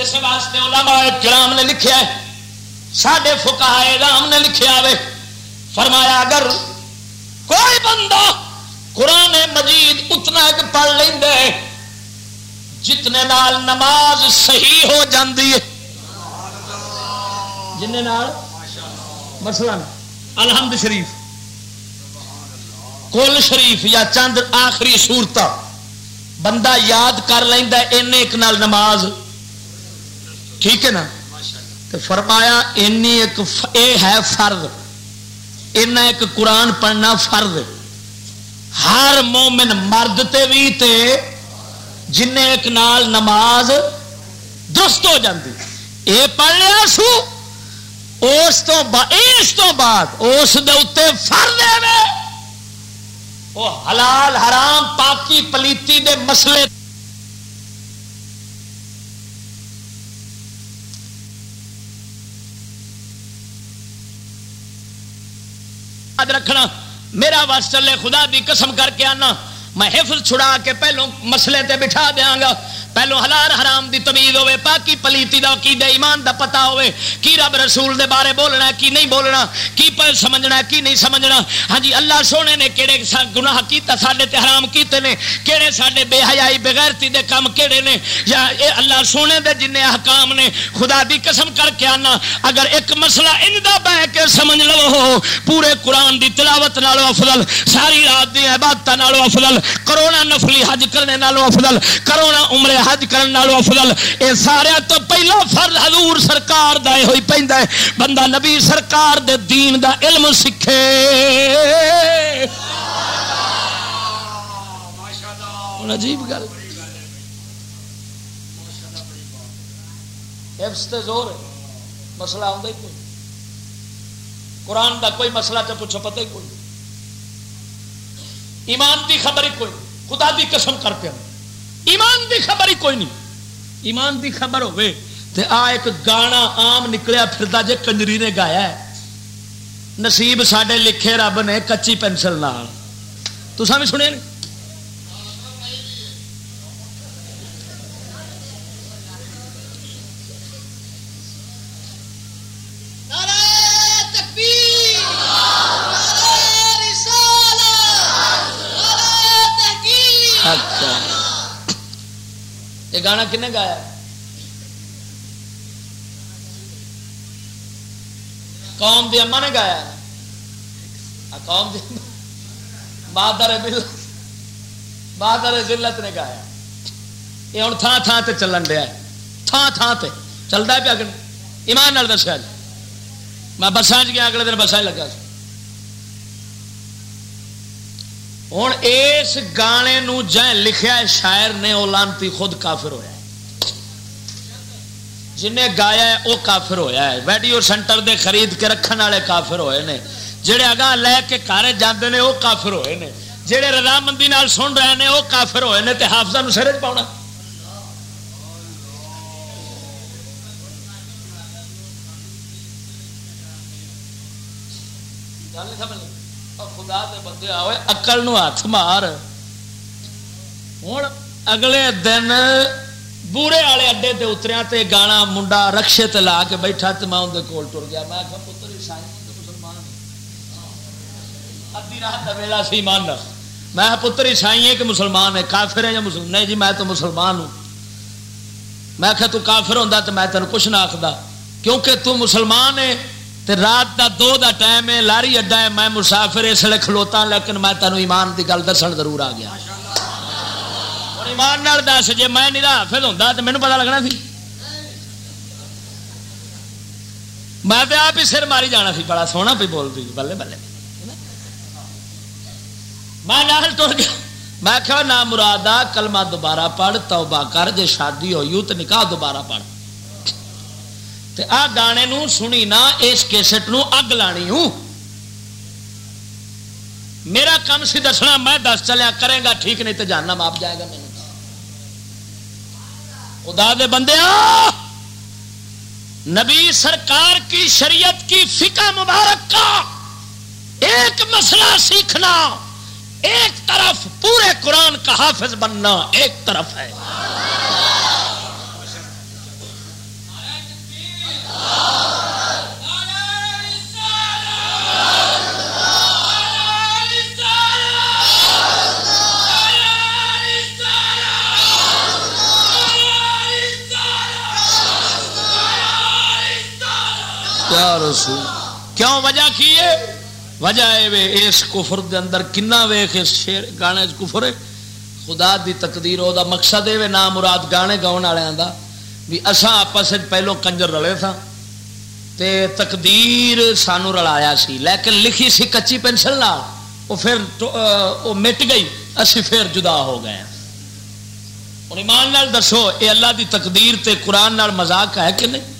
اس واسطے علماء کرام نے لکھیا ہے ساڈے فکا رام نے لکھیا ہوئے فرمایا اگر کوئی بندہ قرآن مجید اتنا ایک پڑھ لیں جتنے نال نماز صحیح ہو جاندی ہے۔ جن مثلا الحمد شریف۔ کل شریف یا چند آخری سورت بندہ یاد کر لینا ایک نال نماز۔ ٹھیک ہے نا؟ تو فرمایا ایک اے ہے فرض۔ اینا ایک قرآن پڑھنا فرض۔ ہر مومن مرد تے بھی تے جن ایک نال نماز درست ہو جاتی اے پڑھ لیا سو اس تو اس تو بعد، اس دے فرض ہے۔ وہ حلال حرام پاکی پلیتی دے مسئلے۔ رکھنا، میرا بس چلے خدا دی قسم کر کے آنا۔ میں حفظ چھڑا کے پہلو مسئلے تے بٹھا دیاں گا۔ پہلو حلال حرام دی تمیز ہوے پاکی پلیتی دا کی دے ایمان دا پتا ہوے کی رب رسول دے بارے بولنا ہے، کی نہیں بولنا، کی پر سمجھنا ہے، کی نہیں سمجھنا۔ ہاں جی اللہ سونے نے کیڑے گناہ کیتا، ساڈے تے حرام کیتے نے، کیڑے ساڈے بے حیائی بغیرتی دے کم کیڑے نے، یا اے اللہ سونے دے جن احکام نے، خدا دی قسم کر کے آنا۔ اگر ایک مسئلہ ان دا بہ کے سمجھ لو، پورے قرآن دی تلاوت نالو افضل، ساری رات دی عبادت نالو افضل کرونا نفلی حج کرنے نالو افضل، کرونا عمرے حج کرنے افضل۔ اے سارے تو پہلا فرض حضور سرکار دا ہوئی پیندا ہے۔ بندہ نبی سرکار دے دین دا علم سکھے عجیب گل۔ زور مسئلہ آتا ہی کوئی۔ قرآن دا کوئی مسئلہ تو پوچھو، پتہ ہی کوئی۔ ایمان دی خبر ہی کوئی خدا دی قسم کرتے ہیں ایمان دی خبر ہی کوئی نہیں۔ ایمان دی خبر ہوے تے آ ایک گانا آم نکلیا پھردا جے کنجری نے گایا ہے۔ نصیب ساڈے لکھے رب نے کچی پینسل نال۔ تساں بھی سنیا نہیں کن گایا؟ قوم دی اما نے گایا؟ قوم دی بہادر بہادر ذلت نے گایا۔ یہ ہوں تھان تھان سے چلن دیا تھان تھان سے چلتا ہے پیا ایمان نال دسیا جی۔ میں بسان چ جی گیا، اگلے دن بسان لگا سی۔ ہوں اس گانے نو جائیں لکھیا شاعر نے وہ لانتی خود کافر ہویا ہے۔ جنہیں گایا ہے، وہ کافر ہویا ہے۔ ویڈیو سینٹر دے خرید کے رکھنے والے کافر ہوئے نے۔ جڑے اگاں لے کے کارے جاندے نے، وہ کافر ہوئے نے۔ جڑے رضامندی نال سن رہے ہیں وہ کافر ہوئے نے۔ تے حافظہ سر چ پاؤنا۔ خدا دے بندے آئے اکل نو ہاتھ مار۔ ہوں اگلے دن بوڑے والے اڈے تے اتریا تے گانا منڈا رکشے تے لا کے بیٹھا تے میں اندر کول ٹر گیا۔ میں پتر عیسائی مسلمان ادی رات کا ویلا سی مان میں پتر عیسائی ہے کہ مسلمان ہے؟ کافر ہے یا مسلمان نہیں جی میں تو مسلمان ہوں۔ میں آخیا تو کافر ہوتا تو میں تین کچھ نہ آخدا کیونکہ تو مسلمان ہے تے رات دا دو دا ٹائم ہے، لاری اڈا ہے، میں مسافر اس لیے کھلوتا لیکن میں تینوں ایمان کی گل دسن ضرور آ گیا۔ ایمان نال دس جی میں نہیں حافظ ہوتا تو مینو پتا لگنا سی۔ میں تو آپ ہی سر ماری جانا سی، بڑا سونا پہ بولتی، بلے بلے۔ میں نال ٹر گیا۔ میں کہ نہ مرادہ کلمہ دوبارہ پڑھ، توبہ کر، جے شادی ہوئی تو نکاح دوبارہ پڑھ۔ تے آ گانے نو سنی نہ، اس کیسٹ نو اگ لانی ہوں۔ میرا کام سی دسنا، میں دس چلیا، کرے گا، ٹھیک، نہیں تو جاننا ماپ جائے گا میرے۔ خدا دے بندے نبی سرکار کی شریعت کی فقہ مبارک کا ایک مسئلہ سیکھنا، ایک طرف پورے قرآن کا حافظ بننا ایک طرف ہے۔ یا رسول، کیوں وجہ کی ہے؟ وجہ ہے اس کفر دے اندر کنا ویخ اس شیر گانے کفر ہے؟ خدا دی تقدیر، او دا مقصد ہے نام مراد گانے گاؤن والوں دا بھی اساں آپس وچ پہلو کنجر رلے تھا تے تقدیر سانو رلایا سی، لیکن لکھی سی کچی پینسل نہ وہ پھر وہ مٹ گئی، اسی پھر جدا ہو گئے۔ ہوں ایمان نال دسو یہ اللہ دی تقدیر تے قرآن نال مزاق ہے کہ نہیں؟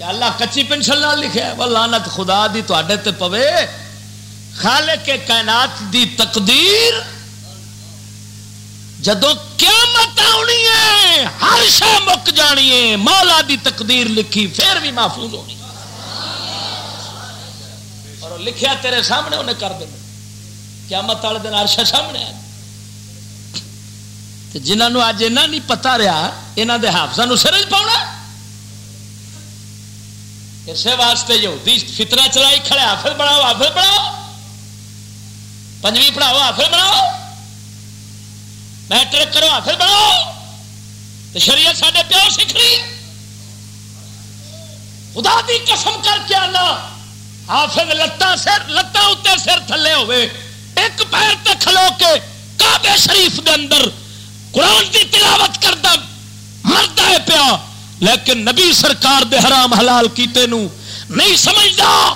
کہ اللہ کچی پینسل نہ لکھے وہ لانت خدا دی تے پوے۔ خالق کے کائنات دی تقدیر جدو قیامت آنی ہے، ہر شہ مک جانی ہے۔ مولا دی تقدیر لکھی، پھر بھی محفوظ ہونی۔ اور لکھیا تیرے سامنے انہیں کر دینا۔ قیامت والے دن ہر شہ سامنے آ جنہوں اج یہ نہیں پتا رہا یہاں کے حافظ سرج پاؤنا۔ اسے واسطے جو فطرہ چلائی کھڑے حافظ بناؤ حافظ بناؤ پنجویں پڑھاؤ حافظ بناؤ میٹرک کرو حافظ بناؤ تو شریعت سارے پیو سیکھ رہی خدا دی قسم کر کے آنا۔ حافظ لتاں سر، لتاں اتنے سر تھلے ہوئے۔ ایک پیر تے کھلو کے کعبے شریف دے اندر قرآن دی تلاوت کردہ مرد ہے پیا۔ لیکن نبی سرکار دے حرام حلال کیتے نو نہیں سمجھتا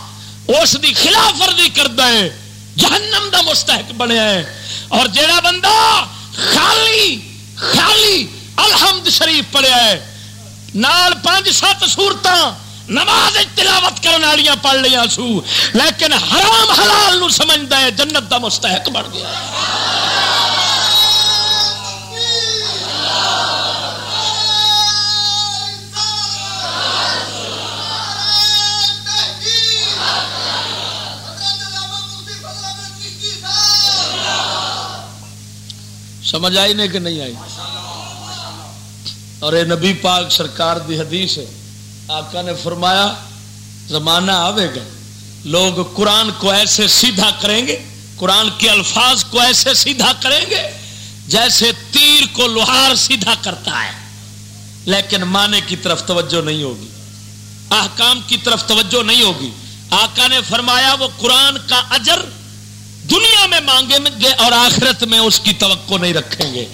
اس دی خلاف ورزی کرتا ہے، جہنم دا مستحق بنیا ہے۔ اور جیڑا بندہ خالی خالی الحمد شریف پڑھیا ہے، نال پانچ سات سورت نماز تلاوت کرنے والی پڑھ لیا سو، لیکن حرام حلال نو سمجھتا ہے، جنت دا مستحق بن گیا۔ سمجھ آئی نہیں کہ نہیں آئی؟ اور یہ نبی پاک سرکار دی حدیث ہے۔ آقا نے فرمایا، زمانہ آئے گا۔ لوگ قرآن کو ایسے سیدھا کریں گے، قرآن کے الفاظ کو ایسے سیدھا کریں گے جیسے تیر کو لوہار سیدھا کرتا ہے۔ لیکن مانے کی طرف توجہ نہیں ہوگی۔ احکام کی طرف توجہ نہیں ہوگی۔ آقا نے فرمایا، وہ قرآن کا اجر دنیا میں مانگیں گے اور آخرت میں اس کی توقع نہیں رکھیں گے۔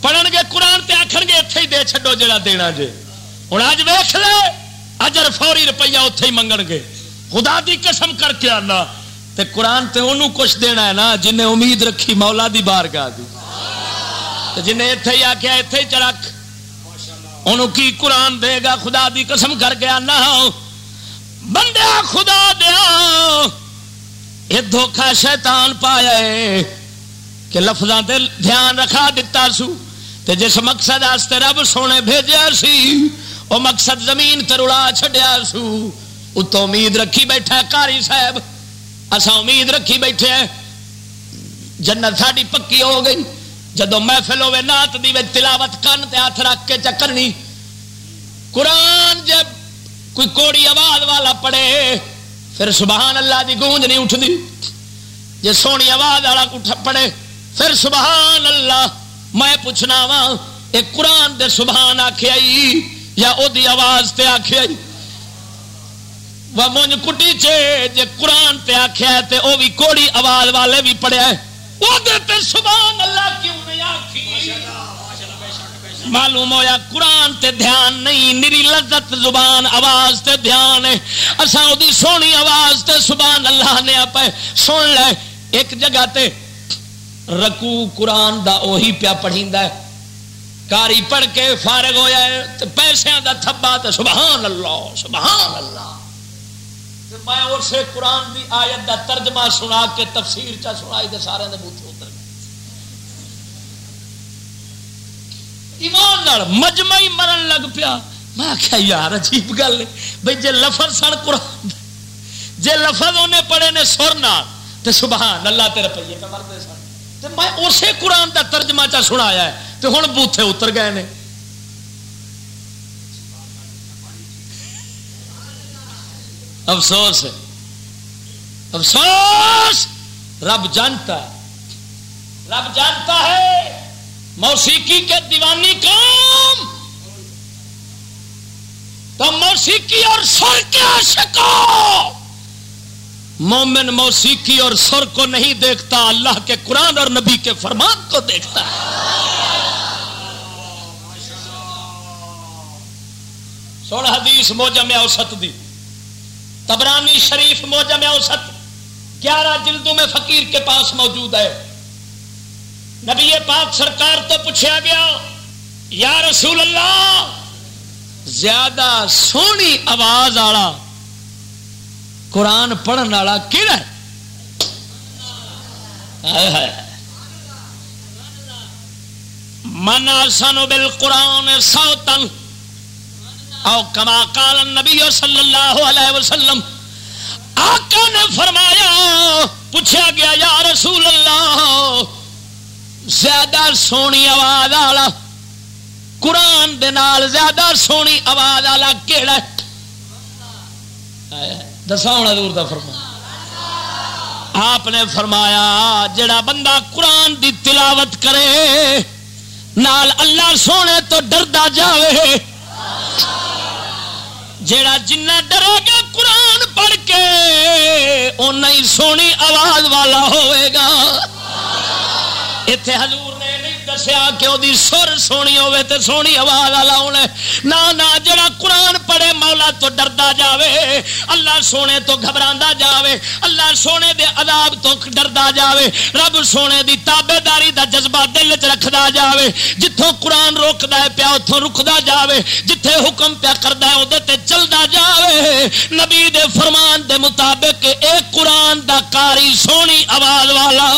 پڑھن گے، قرآن تے آخر گے اتنے ہی دے چڈو جڑا دینا جے۔ ہوں اج ویخ لے، اجر فوری روپیہ اتے ہی منگن گے۔ خدا دی قسم کر کے آنا۔ تے قرآن تے انہوں کچھ دینا ہے نا، جن نے امید رکھی مولا دی بار گاہ دی جن اتے ہی آخیا اتے ہی چرک۔ انہوں کی قرآن دے گا، خدا دی قسم کر کے آنا۔ بندیا، خدا دیا۔ یہ دھوکھا شیطان پایا ہے کہ لفظاں تے دھیان رکھا دیتا سو۔ تے جس مقصد آستے رب سونے بھیجیا سی وہ مقصد زمین تے رڑا چھڈیا سو۔ اتو امید رکھی بیٹھا کاری صاحب۔ اسا امید رکھی بیٹھے ہیں۔ جنت ساڈی پکی ہو گئی۔ جدو محفل ہوے نات دی تلاوت کن تے ہاتھ رکھ کے چکرنی۔ قرآن جب کوئی کوڑی آواز والا پڑے پھر سبحان اللہ دی گونج نہیں اٹھتی جی سونی آواز والا اٹھ پڑے، پھر سبحان اللہ، میں پوچھنا وا ایک قرآن دے سبحان آخیا یا او دی آواز تے آخیا وہ مونج کٹی چے، جے قرآن تے آخیا تے او بھی کوڑی آواز والے بھی پڑھیا ہے وہ تے سبحان اللہ کیوں نہیں آخی معلوم ہویا قرآن تے دھیان نہیں، نری لذت زبان، آواز تے دھیان ہے۔ اسا او دی سونی آواز تے سبحان اللہ نے آپ سن لے۔ ایک جگہ تے رکو قرآن دا اوہی پیا پڑھیندا ہے۔ کاری پڑھ کے فارغ ہویا ہے، تے پیسے دا تھبا تے سبحان اللہ سبحان اللہ۔ میں اسے قرآن دی آیت دا ترجمہ سنا کے تفسیر چا سنائی تے سارے دے بوتھے اتر گئے ایمان نال مجمعی مرن لگ پیا۔ میں آخیا یار، عجیب گل ہے۔ بھائی جے لفظ سن قرآن جے لفظ انہیں پڑھے نے سر نال، تے سبحان اللہ تے روپیے کا مرتے سن۔ تے میں اسی قرآن دا ترجمہ چا سنایا ہے، تے ہن بوتھے اتر گئے نے۔ افسوس ہے۔ افسوس! رب جانتا ہے۔ رب جانتا ہے۔ موسیقی کے دیوانی کام تو موسیقی اور سر کے عاشقوں! مومن موسیقی اور سر کو نہیں دیکھتا، اللہ کے قرآن اور نبی کے فرمان کو دیکھتا ہے۔ سوڑ حدیث موجم اوسط دی۔ تبرانی شریف موجم اوسط۔ گیارہ جلدوں میں فقیر کے پاس موجود ہے۔ نبی پاک سرکار تو پوچھا گیا، یا رسول اللہ، زیادہ سونی آواز والا قرآن پڑھن والا کہڑا ہے؟ من سن بل قرآن سوتن او کما کال نبی صلی اللہ علیہ وسلم، آقا نے فرمایا، پوچھا گیا، یا رسول اللہ زیادہ سونی آواز والا۔ قرآن دے نال زیادہ سونی آواز والا کہڑا دسا ہونا دور دا فرما آپ نے فرمایا، جڑا بندہ قرآن دی تلاوت کرے، نال اللہ سونے تو ڈردا جاوے۔ جیڑا جنہ ڈرے گا قرآن پڑھ کے اُن ہی سونی آواز والا ہوئے گا۔ اتنے حضور نے نہیں دسیا کہ وہ سر سونی ہوے تے سونی آواز والا ہونا نہ نہ جڑا قرآن پڑھے مولا تو ڈردا جاوے۔ اللہ سونے تو گھبرا جاوے۔ اللہ سونے دے عذاب تو ڈردا جاوے۔ رب سونے دی تابے داری دا جذبہ دل چ رکھدا جاوے۔ جتوں قرآن روکدا ہے پیا اتوں رکدا جاوے۔ جتھے حکم پیا کردا ہے، اودے تے چلدا جاوے۔ نبی دے فرمان دے مطابق اے قرآن دا کاری سونی آواز والا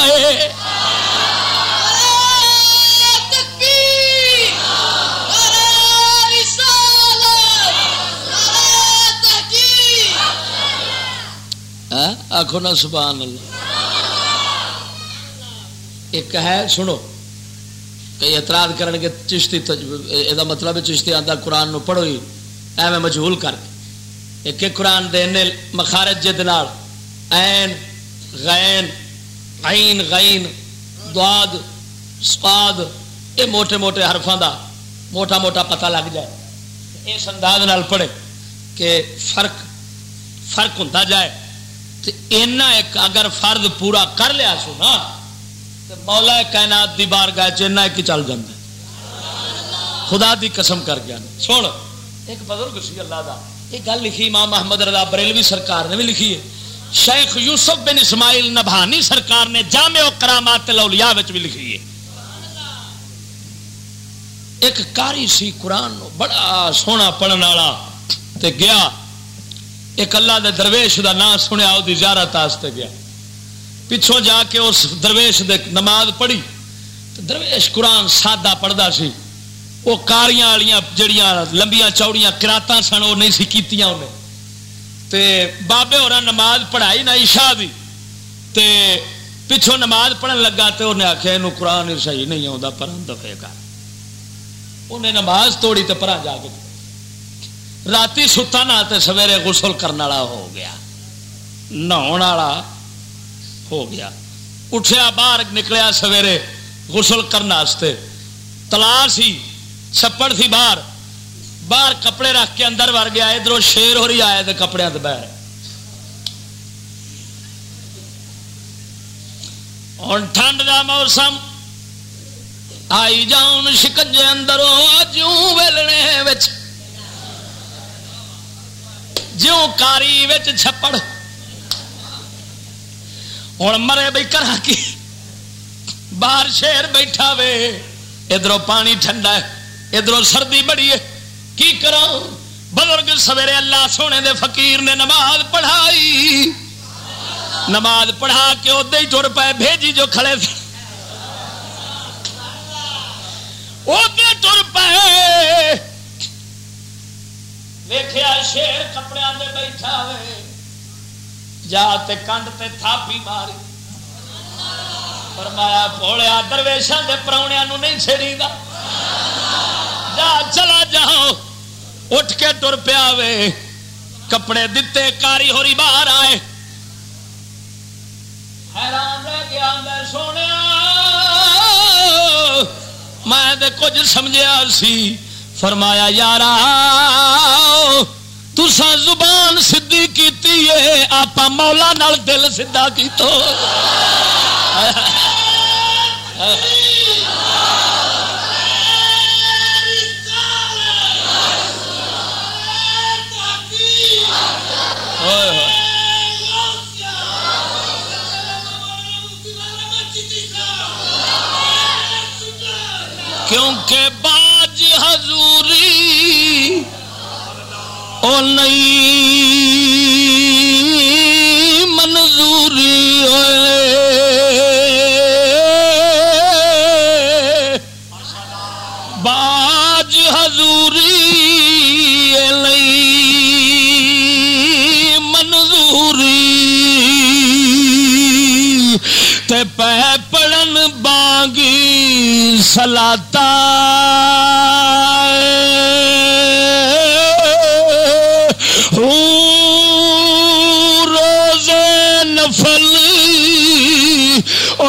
آخو نا، سبحان اللہ۔ ایک ہے، سنو۔ کئی اعتراض کرن کے چشتی یہ مطلب چشتی آتا قرآن نو پڑھو ہی، ایویں مجہول کر کے۔ ایک ایک قرآن دے مخارج جد نال۔ این غین، عین، غین، دعاد سپاد یہ موٹے موٹے حرفوں دا موٹا موٹا پتہ لگ جائے۔ اس انداز نال پڑھے کہ فرق فرق ہوتا جائے۔ اینا ایک اگر فرد پورا کر لیا سو نا، تو مولا کائنات دی بار گائے چینا ایک چل جاندے خدا دی قسم کر گیا۔ سن، ایک بزرگ سی اللہ دا، ایک گل لکھی امام محمد رضا بریلوی سرکار نے بھی لکھی ہے۔ شیخ یوسف بن اسماعیل نبھانی سرکار نے جامع و کرامات الاولیاء وچ بھی لکھی ہے۔ ایک کاری سی قرآن بڑا سونا پڑھن والا تے گیا۔ ایک اللہ دے درویش دا نام سنیا وہ زیارت آستے گیا۔ پچھوں جا کے اس درویش دے نماز پڑھی۔ درویش قرآن سادہ پڑھتا سی۔ وہ کاریاں والیاں جڑیاں لمبیاں چوڑیاں کراتا سن، وہ نہیں سی کیتیاں انہیں۔ تے بابے اور نماز پڑھائی نہ عشاء دی۔ تے پچھوں نماز پڑھن لگا تے انہیں آخیا یہ قرآن صحیح نہیں آتا پر دفے گا انہیں نماز توڑی تے پرا جا کے رات ستا نہ سویرے غسل کرنے والا ہو گیا نہا ہو گیا اٹھیا باہر نکلیا سویرے غسل کرنے تلا سی چھپڑ سی باہر باہر کپڑے رکھ کے اندر وڑ گیا ادھر شیر ہو رہی آئے تو کپڑے بہ ہوں ٹھنڈ کا موسم آئی جاؤن شکنجے اندروں جوں ویلنے جوں کاری چھپڑ ہوں مرے بھائی کرا کی باہر شیر بیٹھا وے ادھر پانی ٹھنڈا ہے ادھر سردی بڑی ہے کی کرا بزرگ سویرے اللہ سونے دے فقیر نے نماز پڑھائی نماز پڑھا کے ادے ہی ٹر پائے بھیجی جو کھڑے تھے ادے ٹر پائے ویخیا شیر کپڑے دے بیٹھا ہوئے جا تے کنڈ تے تھاپی ماری فرمایا پوڑیا درویشوں کے پراؤنیا نہیں چیڑی گا جا چلا جاؤ اٹھ کے تر پیا وے کپڑے دیتے کاری ہوری باہر آئے حیران رہ گیا میں سونے میں کچھ سمجھا سی فرمایا یار تسا زبان سدھی کی آپ مولا نال دل سیدا کی تو کیونکہ باج حضوری او نہیں منظوری باج حضوری منظوری۔ تے پہ پڑن بانگی سلاتا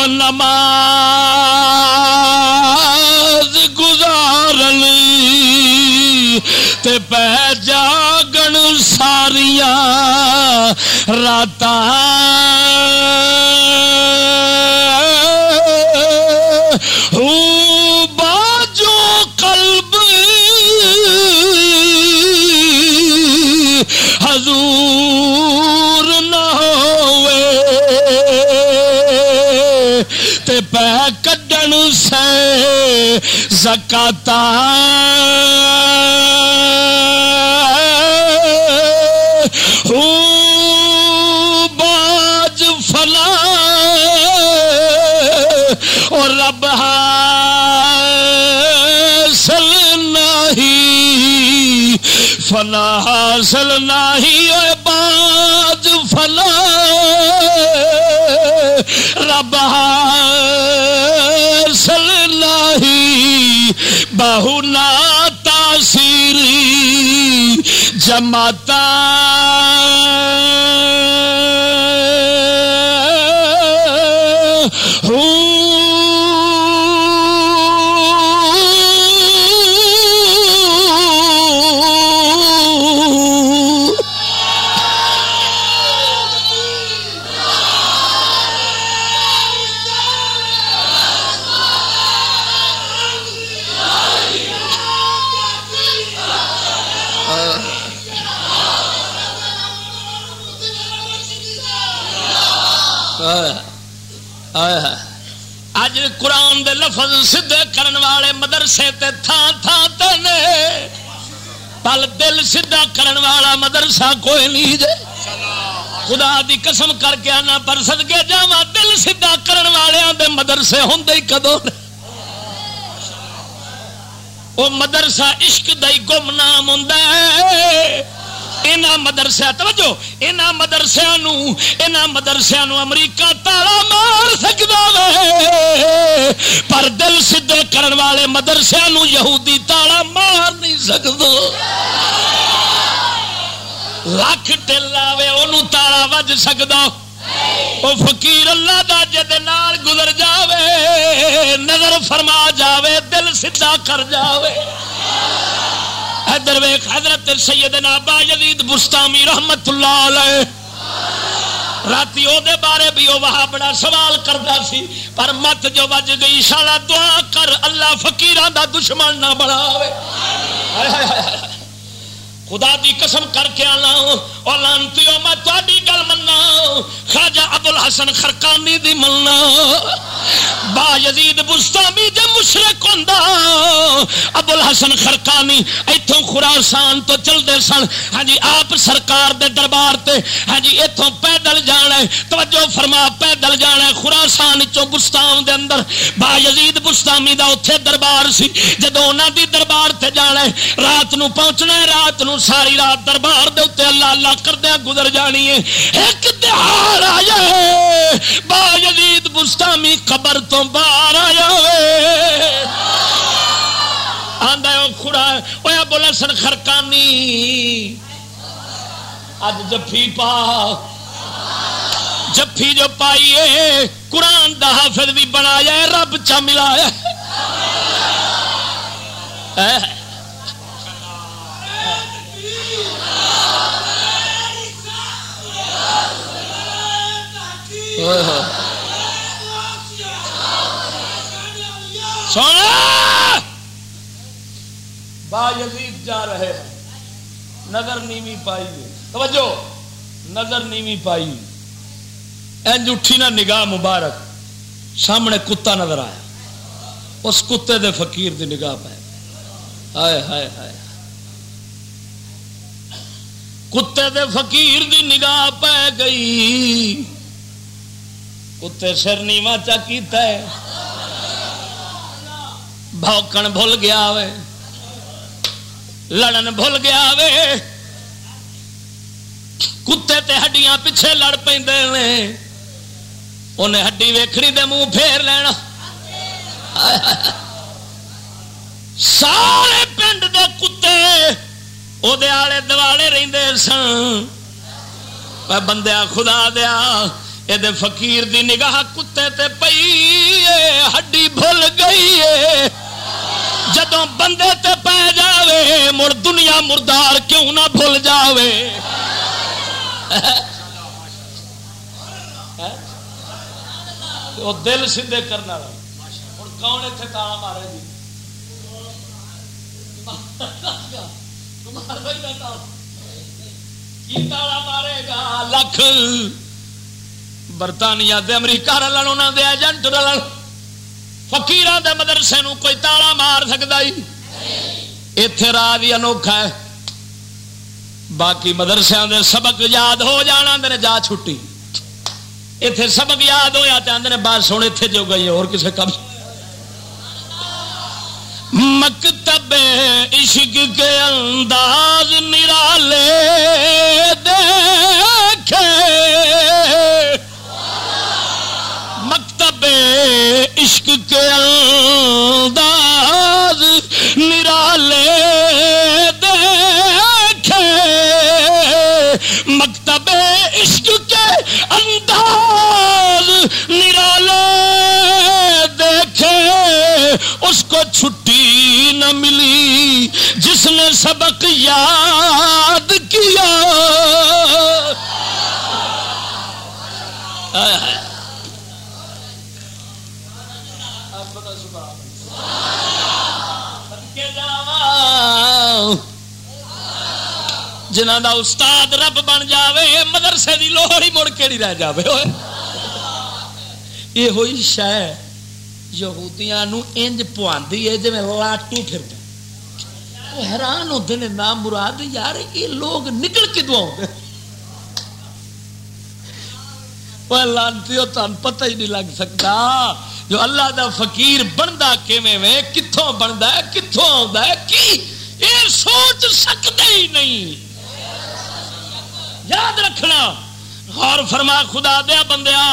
نماز گزار تے پہ جاگن ساریا رات باجو قلب حضور پہ کڈن سے زکاتا باج فلا اور رب حاصل نہیں۔ فلا حاصل نہیں باج فلا رب ہاں، بہو نا تاثیر جماتا لفظ سدھے کرن والے مدرسے تے تھان تھان تے نے۔ پل دل سیدا کرن والا مدرسہ کوئی نہیں دے خدا دی قسم کر کے آنا پر سد کے جا دل سیدا کرن والے دے مدرسے ہوں کدو وہ مدرسہ عشق دئی گم نام ہوں مدرسیا توجہ یہاں مدرسیا مدرسیا امریکہ تالا مار سکتا وے۔ پر دل سدھے کرن والے مدرسیا یہودی تالا مار نہیں سکتا لکھ ٹل آئے وہ تالا وج سکتا وہ فقیر اللہ دا جد نال گزر جاوے، نظر فرما جاوے، دل سیدھا کر جاوے۔ ادھر ویخ حضرت سیدنا با یزید بستامی رحمت اللہ علیہ۔ رات دے بارے بھی وہ وہاں بڑا سوال کرتا سی، پر مت جو بج گئی، شالا دعا کر، اللہ فقیران دا دشمن نہ بڑا خدا دی قسم کر کے آنا اور لانتی میں تاری گل منا خواجہ ابو الحسن خرکانی دی ملنا با یزید بستامی دے مشرق ہوندا ابو الحسن خرکانی ایتھوں خراسان تو چلدے سن۔ ہاں جی آپ سرکار دے دربار تے ہاں جی ایتھوں پیدل جانا ہے۔ توجہ فرما، پیدل جانا ہے۔ خراسان چوں بستان دے اندر۔ با یزید بستامی دا اوتھے دربار سی۔ جدوں انہاں دی دربار تے جانا ہے، رات نو پہنچنا ہے، رات نو ساری رات دربار دے اتنے اللہ اللہ کردیا گزر جانی ہے ایک تہار آیا با یزید بستامی قبر تو باہر آیا آندا خڑا وہ بولا سن خرکانی۔ اج جفی پا۔ جفی جو پائیے قرآن دا حافظ بھی بنایا ہے رب چا ملایا ہے۔ سونا! با یزید جا رہے ہیں۔ نظر نیوی پائی توجہ! نظر نیوی پائی۔ اینج اٹھی نا نگاہ مبارک۔ سامنے کتا نظر آیا۔ اس کتے دے فقیر دی نگاہ پائے ہائے ہائے ہائے۔ کتے دے فقیر دی نگاہ پہ گئی۔ کتے سر نیوا چا کیتا ہے۔ بھوکن بھول گیا وے۔ لڑن بھول گیا وے۔ کتے تے ہڈیاں پیچھے لڑ پہ انہیں ہڈی ویکھڑی دے منہ پھیر لینا۔ سارے پنڈ دے کتے وہ آلے دوالے رہتے سن بندیا خدا دیا یہ فقیر دی نگاہ کتے تے پئی ہڈی بھول گئی جدو بندے تے پی جاوے مڑ دنیا مردار کیوں نہ بھول جاوے وہ دل سیدھے کرنا ہوں کون اتنے تالا مارے جی تالا مارے گا لکھ برطانیہ دے امریکہ رلن انہوں دے ایجنٹ رلن، فقیران دے مدرسے نو کوئی تالا مار سکتا ہی اتے راہ بھی انوکھا ہے، باقی مدرسے دے سبق یاد ہو جانا دے جا چھٹی۔ اتے سبق یاد ہوا چاہتے ہیں بات سونے اتنے جو گئی اور کسے کم۔ مکتب عشق کے انداز نرالے دیکھے۔ مکتب عشق کے انداز نرالے دیکھے۔ مکتب عشق کے انداز نرالے اس کو چھٹی نہ ملی جس نے سبق یاد کیا۔ جنہ دا استاد رب بن جاوے، مدرسے دی لوڑ ہی مڑ کے رہ جاوے۔ یہ ہوئی شہ یہودیاں نو انج پواندی ہے جی لاٹو پھر وہ حیران ہوتے ہیں نام مراد یار یہ لوگ نکل کے دعا لانتی تم پتہ ہی نہیں لگ سکتا جو اللہ دا فقیر بنتا کیویں کتوں بنتا ہے کتوں آتا ہے کی یہ سوچ سکتے ہی نہیں یاد رکھنا غور فرما خدا دیا بندیا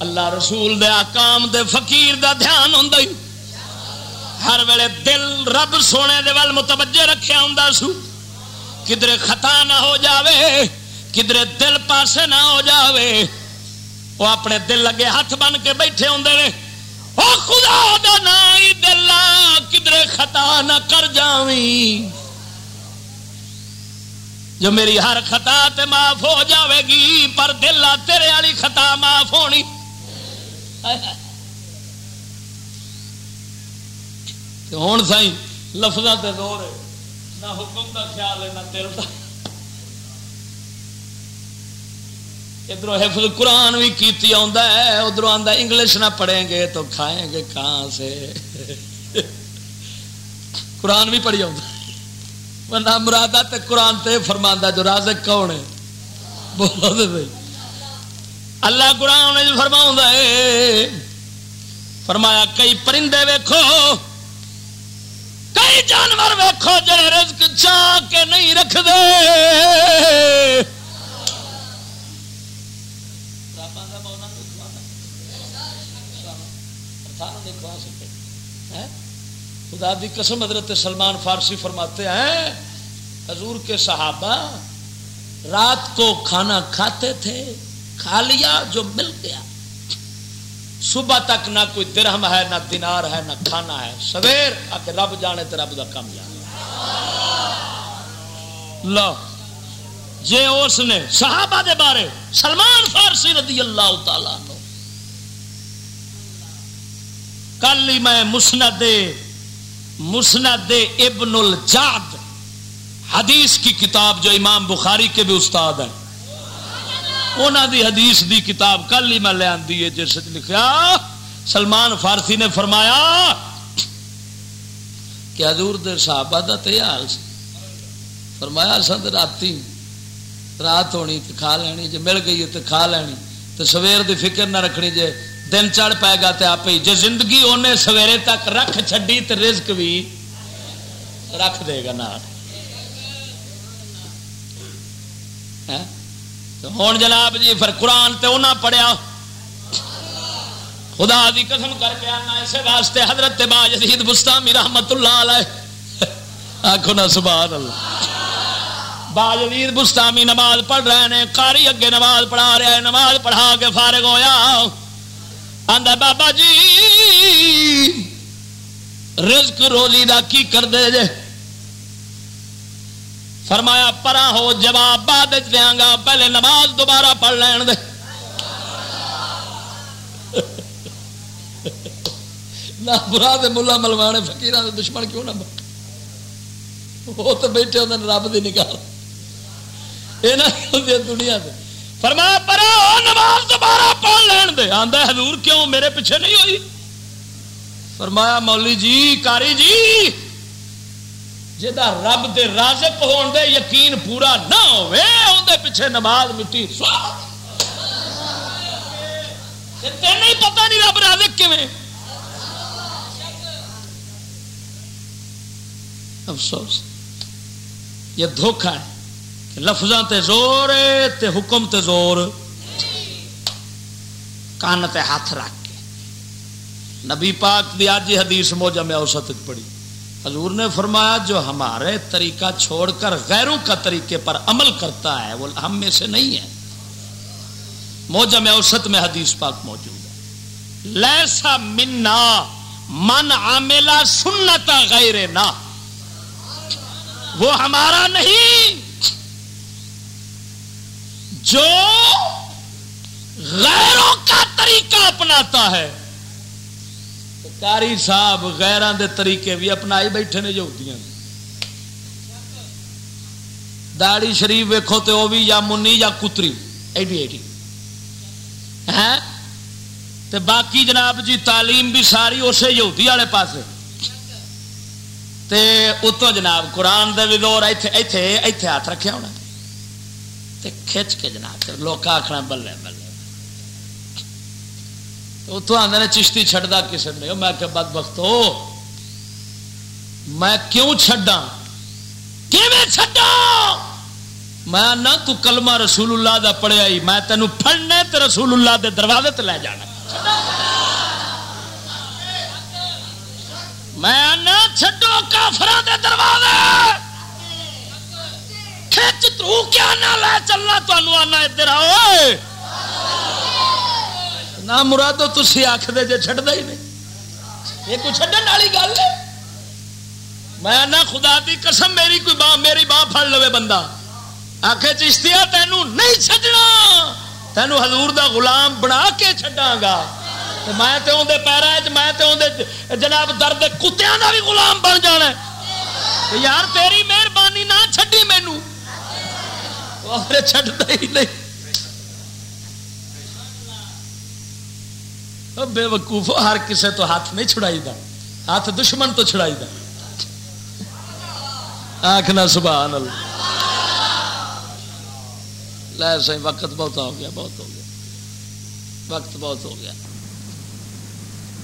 اللہ رسول دے آکام دے فقیر دا دھیان ہوں ہر ویلے دل رب سونے دے وال متوجہ رکھیا ہوں سو۔ کدھر خطا نہ ہو جاوے کدھر دل پاسے نہ ہو جاوے۔ وہ اپنے دل لگے ہاتھ بن کے بیٹھے ہوں خدا دا نا دل کدھر خطا نہ کر جاویں۔ جو میری ہر خطا تے معاف ہو جاوے گی، پر دل تیرے والی خطا معاف ہونی۔ ہوں سائی لفظ تے دور ہے، نہ حکم دا خیال ہے، نہ دل کا ادھر حفظ قرآن بھی کیتی ہے ادھر آتا انگلش نہ پڑھیں گے تو کھائیں گے کہاں سے؟ قرآن بھی پڑھی آ مراد قرآن تے فرما جو رازق کون ہے؟ بولو تو اللہ قرآن فرما ہے فرمایا، کئی پرندے ویکھو، کئی جانور ویکھو، جڑے رزق چاہ کے نہیں رکھ دے خدا دی قسم، حضرت سلمان فارسی فرماتے ہیں، حضور کے صحابہ رات کو کھانا کھاتے تھے، کھا لیا جو مل گیا۔ صبح تک نہ کوئی درہم ہے، نہ دینار ہے، نہ کھانا ہے۔ سویر آ کے رب جانے تو رب کا کم جانے۔ لو، جے اس نے صحابہ دے بارے سلمان فارسی رضی اللہ تعالی عنہ، کل ہی میں مسند مسند ابن الجاد حدیث کی کتاب جو امام بخاری کے بھی استاد ہیں۔ انہوں دی حدیث دی کتاب کل ہی میں لے آدھی ہے، جس لکھا سلمان فارسی نے فرمایا کہ حضور دے صحابہ دا تے حال سی۔ فرمایا سند راتی، رات ہونی تو کھا لینی جی مل گئی تو کھا لینی۔ تو سویر دی فکر نہ رکھنی، جے دن چڑھ پائے گا تو آپ ہی جی زندگی انہیں سویرے تک رکھ چڈی تو رزق بھی رکھ دے گا نال۔ ہاں؟ ہوں جناب جی پھر قرآن تے انہیں پڑھیا۔ خدا دی قسم کر کے آنا اسے واسطے حضرت با جدید بستامی رحمت اللہ علیہ۔ آخو نا سبحان اللہ۔ با جدید بستامی نماز پڑھ رہے ہیں کاری اگے نماز پڑھا رہے ہیں، نماز پڑھا کے فارغ ہویا۔ آدھا بابا جی رزق روزی دا کی کر دے جے؟ فرمایا، پرا ہو جواب بعد دیا گا پہلے نماز دوبارہ پڑھ لین دے۔ نہ برا دے ملا ملوانے فکیر دشمن کیوں نہ وہ تو بیٹھے ہوتے رب کی نکال یہ دنیا سے فرمایا، پرا ہو نماز دوبارہ پڑھ لین دے۔ آندا حضور کیوں میرے پیچھے نہیں ہوئی؟ فرمایا مولی جی کاری جی جا رب دے رازق ہون دے یقین پورا نہ ہوئے اندر پیچھے نماز مٹی نہیں پتا نہیں رب رازق کیویں۔ افسوس۔ یہ دھوکھا ہے کہ لفظاں تے زور ہے تے حکم تے زور۔ کان تے ہاتھ رکھ کے۔ نبی پاک دی آج حدیث موجہ میں اوسط پڑی حضور نے فرمایا، جو ہمارے طریقہ چھوڑ کر غیروں کا طریقے پر عمل کرتا ہے، وہ ہم میں سے نہیں ہے۔ موجہ میں اوسط میں حدیث پاک موجود ہے۔ لیسا منا من عاملہ سنتا غیر نہ وہ ہمارا نہیں۔ جو غیروں کا طریقہ اپناتا ہے کاری صاحب غیران دے طریقے بھی اپنا ہی بیٹھے نے جو داڑی شریف ویکو تو وہ بھی یا منی یا کتری۔ ایڈی ایڈی۔ ہے باقی جناب جی تعلیم بھی ساری اسے یہودی والے پاس اتوں جناب قرآن دے بھی دور ایتھے ایتھے ایتھے ہاتھ رکھے ہونا۔ تے کھچ کے جناب لوگ آخنا بلے بلے۔ اتوں آدھے نے چشتی چڈا کسی نے؟ میں کہ بد بخت میں کیوں چڈا چڈا میں نہ تو کلمہ رسول اللہ دا پڑھیا ہی، میں تینوں پڑھنے تے رسول اللہ دے دروازے تے لے جانا۔ میں نہ چھڈو کافران دے دروازے۔ کھچ تو کیا نہ لے چلنا تمہوں آنا ادھر آؤ۔ نہ مرادو تھی آخر جی چڑھتا ہی نہیں یہ کوئی چڈن والی گل ہے میں نہ خدا دی قسم میری کوئی باں میری باں پڑ لو بندہ آخ چشتیا تینوں نہیں چڈنا تینوں حضور دا غلام بنا کے چڈا گا میں تے اندر پیرا میں تے اندر جناب درد کتیا کا بھی غلام بن جانا یار تیری مہربانی نہ چڈی مینو چڈتا ہی نہیں بے وقوف ہر کسے تو ہاتھ نہیں چھڑائی دا، ہاتھ دشمن تو چھڑائی دا۔ آخنا سبحان اللہ۔ لے سی وقت بہت ہو گیا، بہت ہو گیا۔ وقت بہت ہو گیا۔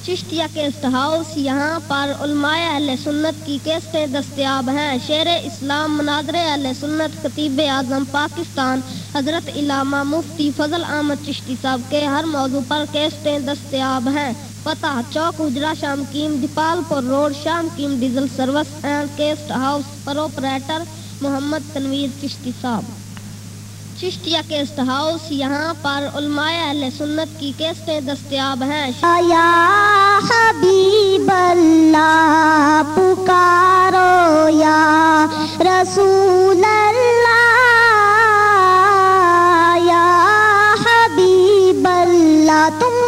چشتیہ کیسٹ ہاؤس یہاں پر علماء اہل سنت کی کیسٹیں دستیاب ہیں۔ شیر اسلام مناظر اہل سنت خطیب اعظم پاکستان۔ حضرت علامہ مفتی فضل احمد چشتی صاحب کے ہر موضوع پر کیسٹیں دستیاب ہیں۔ پتہ چوک، اجرا، شام کیم، دیپال پور روڈ، شام came diesel service and cassette house proprietor Muhammad Tanveer Chishti صاحب۔ چشتیہ کیسٹ ہاؤس یہاں پر علماء اہل سنت کی کیسٹیں دستیاب ہیں۔ یا حبیب اللہ، پکارو یا رسول اللہ۔ یا حبیب اللہ، تم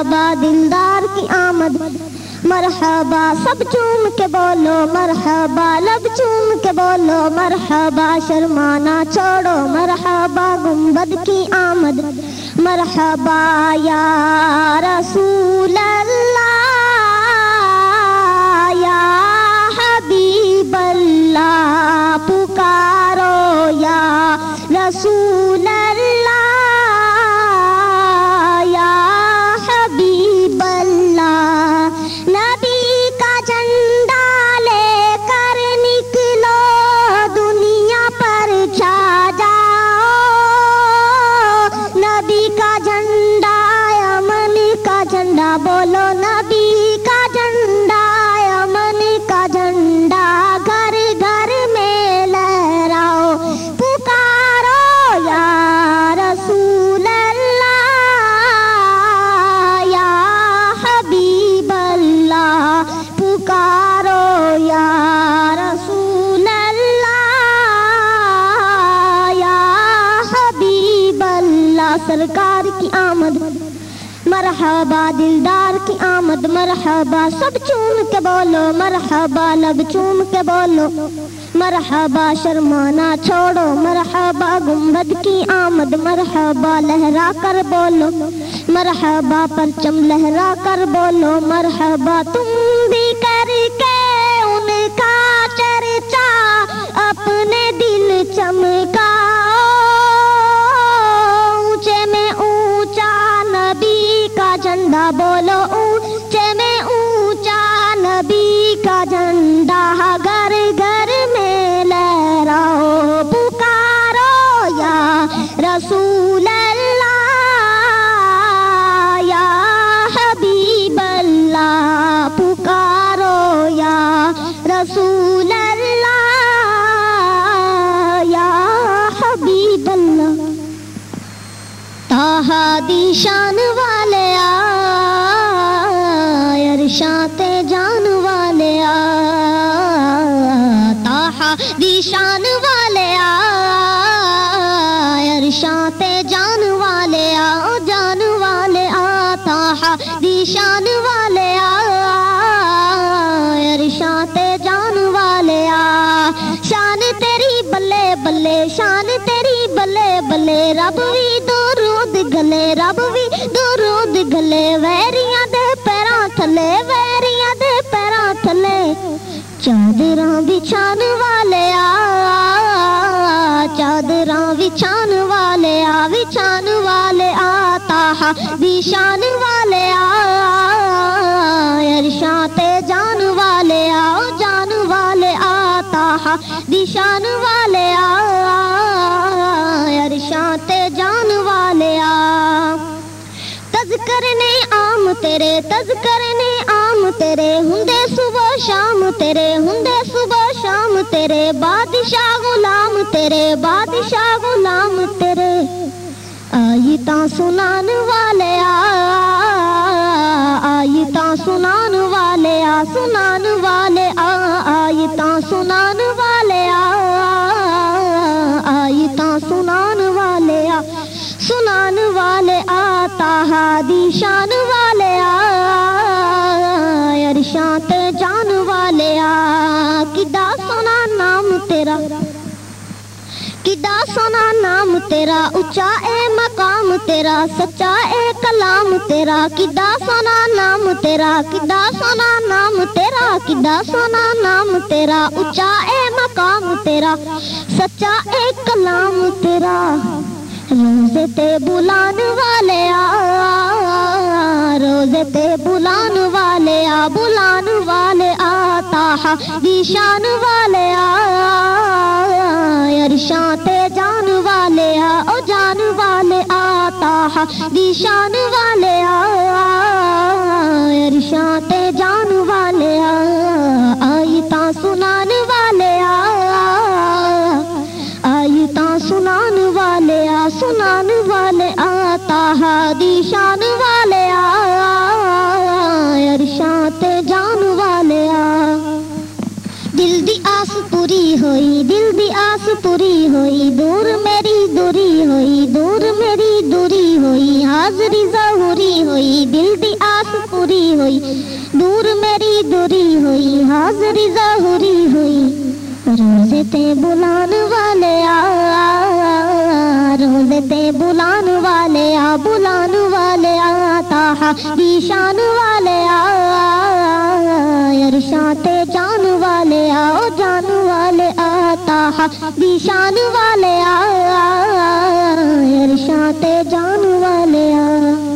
مرحبا دلدار کی آمد، مرحبا سب چوم کے بولو، مرحبا لب چوم کے بولو، مرحبا شرمانا چھوڑو، مرحبا گنبد کی آمد، مرحبا یا رسول اللہ، یا حبیب اللہ، پکارو یا رسول اللہ مرحبا دلدار کی آمد، مرحبا سب چوم کے بولو، مرحبا لب چوم کے بولو، مرحبا شرمانا چھوڑو، مرحبا گنبد کی آمد، مرحبا لہرا کر بولو، مرحبا پرچم لہرا کر بولو، مرحبا تم بھی کر بلے بلے رب بھی دو رود گلے رب بھی دو رود گلے ویریاں دے پیروں تھلے ویریاں دے پیروں تھلے چادر بچھان والے آ چادر بچھان والے آ بچھان والے آتا دیشان والے آرشاں تے جان والے آ تیرے تذکر نے آم تیرے ہندے صبح شام تیرے ہندے صبح شام تیرے بادشاہ غلام تیرے بادشاہ غلام تیرے آئی تا سنان والے آئی تا سنان والے آ، سنان والے آ، آئی تا سنان والے کڈا سونا نام تیرا اچا اے مقام تیرا سچا اے کلام تیرا کدا سونا نام تیرا کدا سونا نام تیرا کدا سونا نام تیرا اچا اے مقام تیرا سچا اے کلام تیرا روزے تے بلان والے آ روزے تے بلان والے آ، بلان والے آتا دیشان والے آ ارشاں تے جان والے آ، او جان والے آتا دیشان والے آ ارشاں تے جان والے آئی تا سنان پوری ہوئی، دل دی آس پوری ہوئی، دور میری دوری ہوئی، دور میری دوری ہوئی، حاضری ظہوری ہوئی، دل دی آس پوری ہوئی، دور میری دوری ہوئی، حاضری ظہوری ہوئی۔ روزے تے بلان والے آ روزے تے بلان والے آ، بلان والے آتا دیشان والے آ۔ ارشاں تے جان والے آؤ، جان والے آتا دیشان والے آ ارشاں تے جان والے آ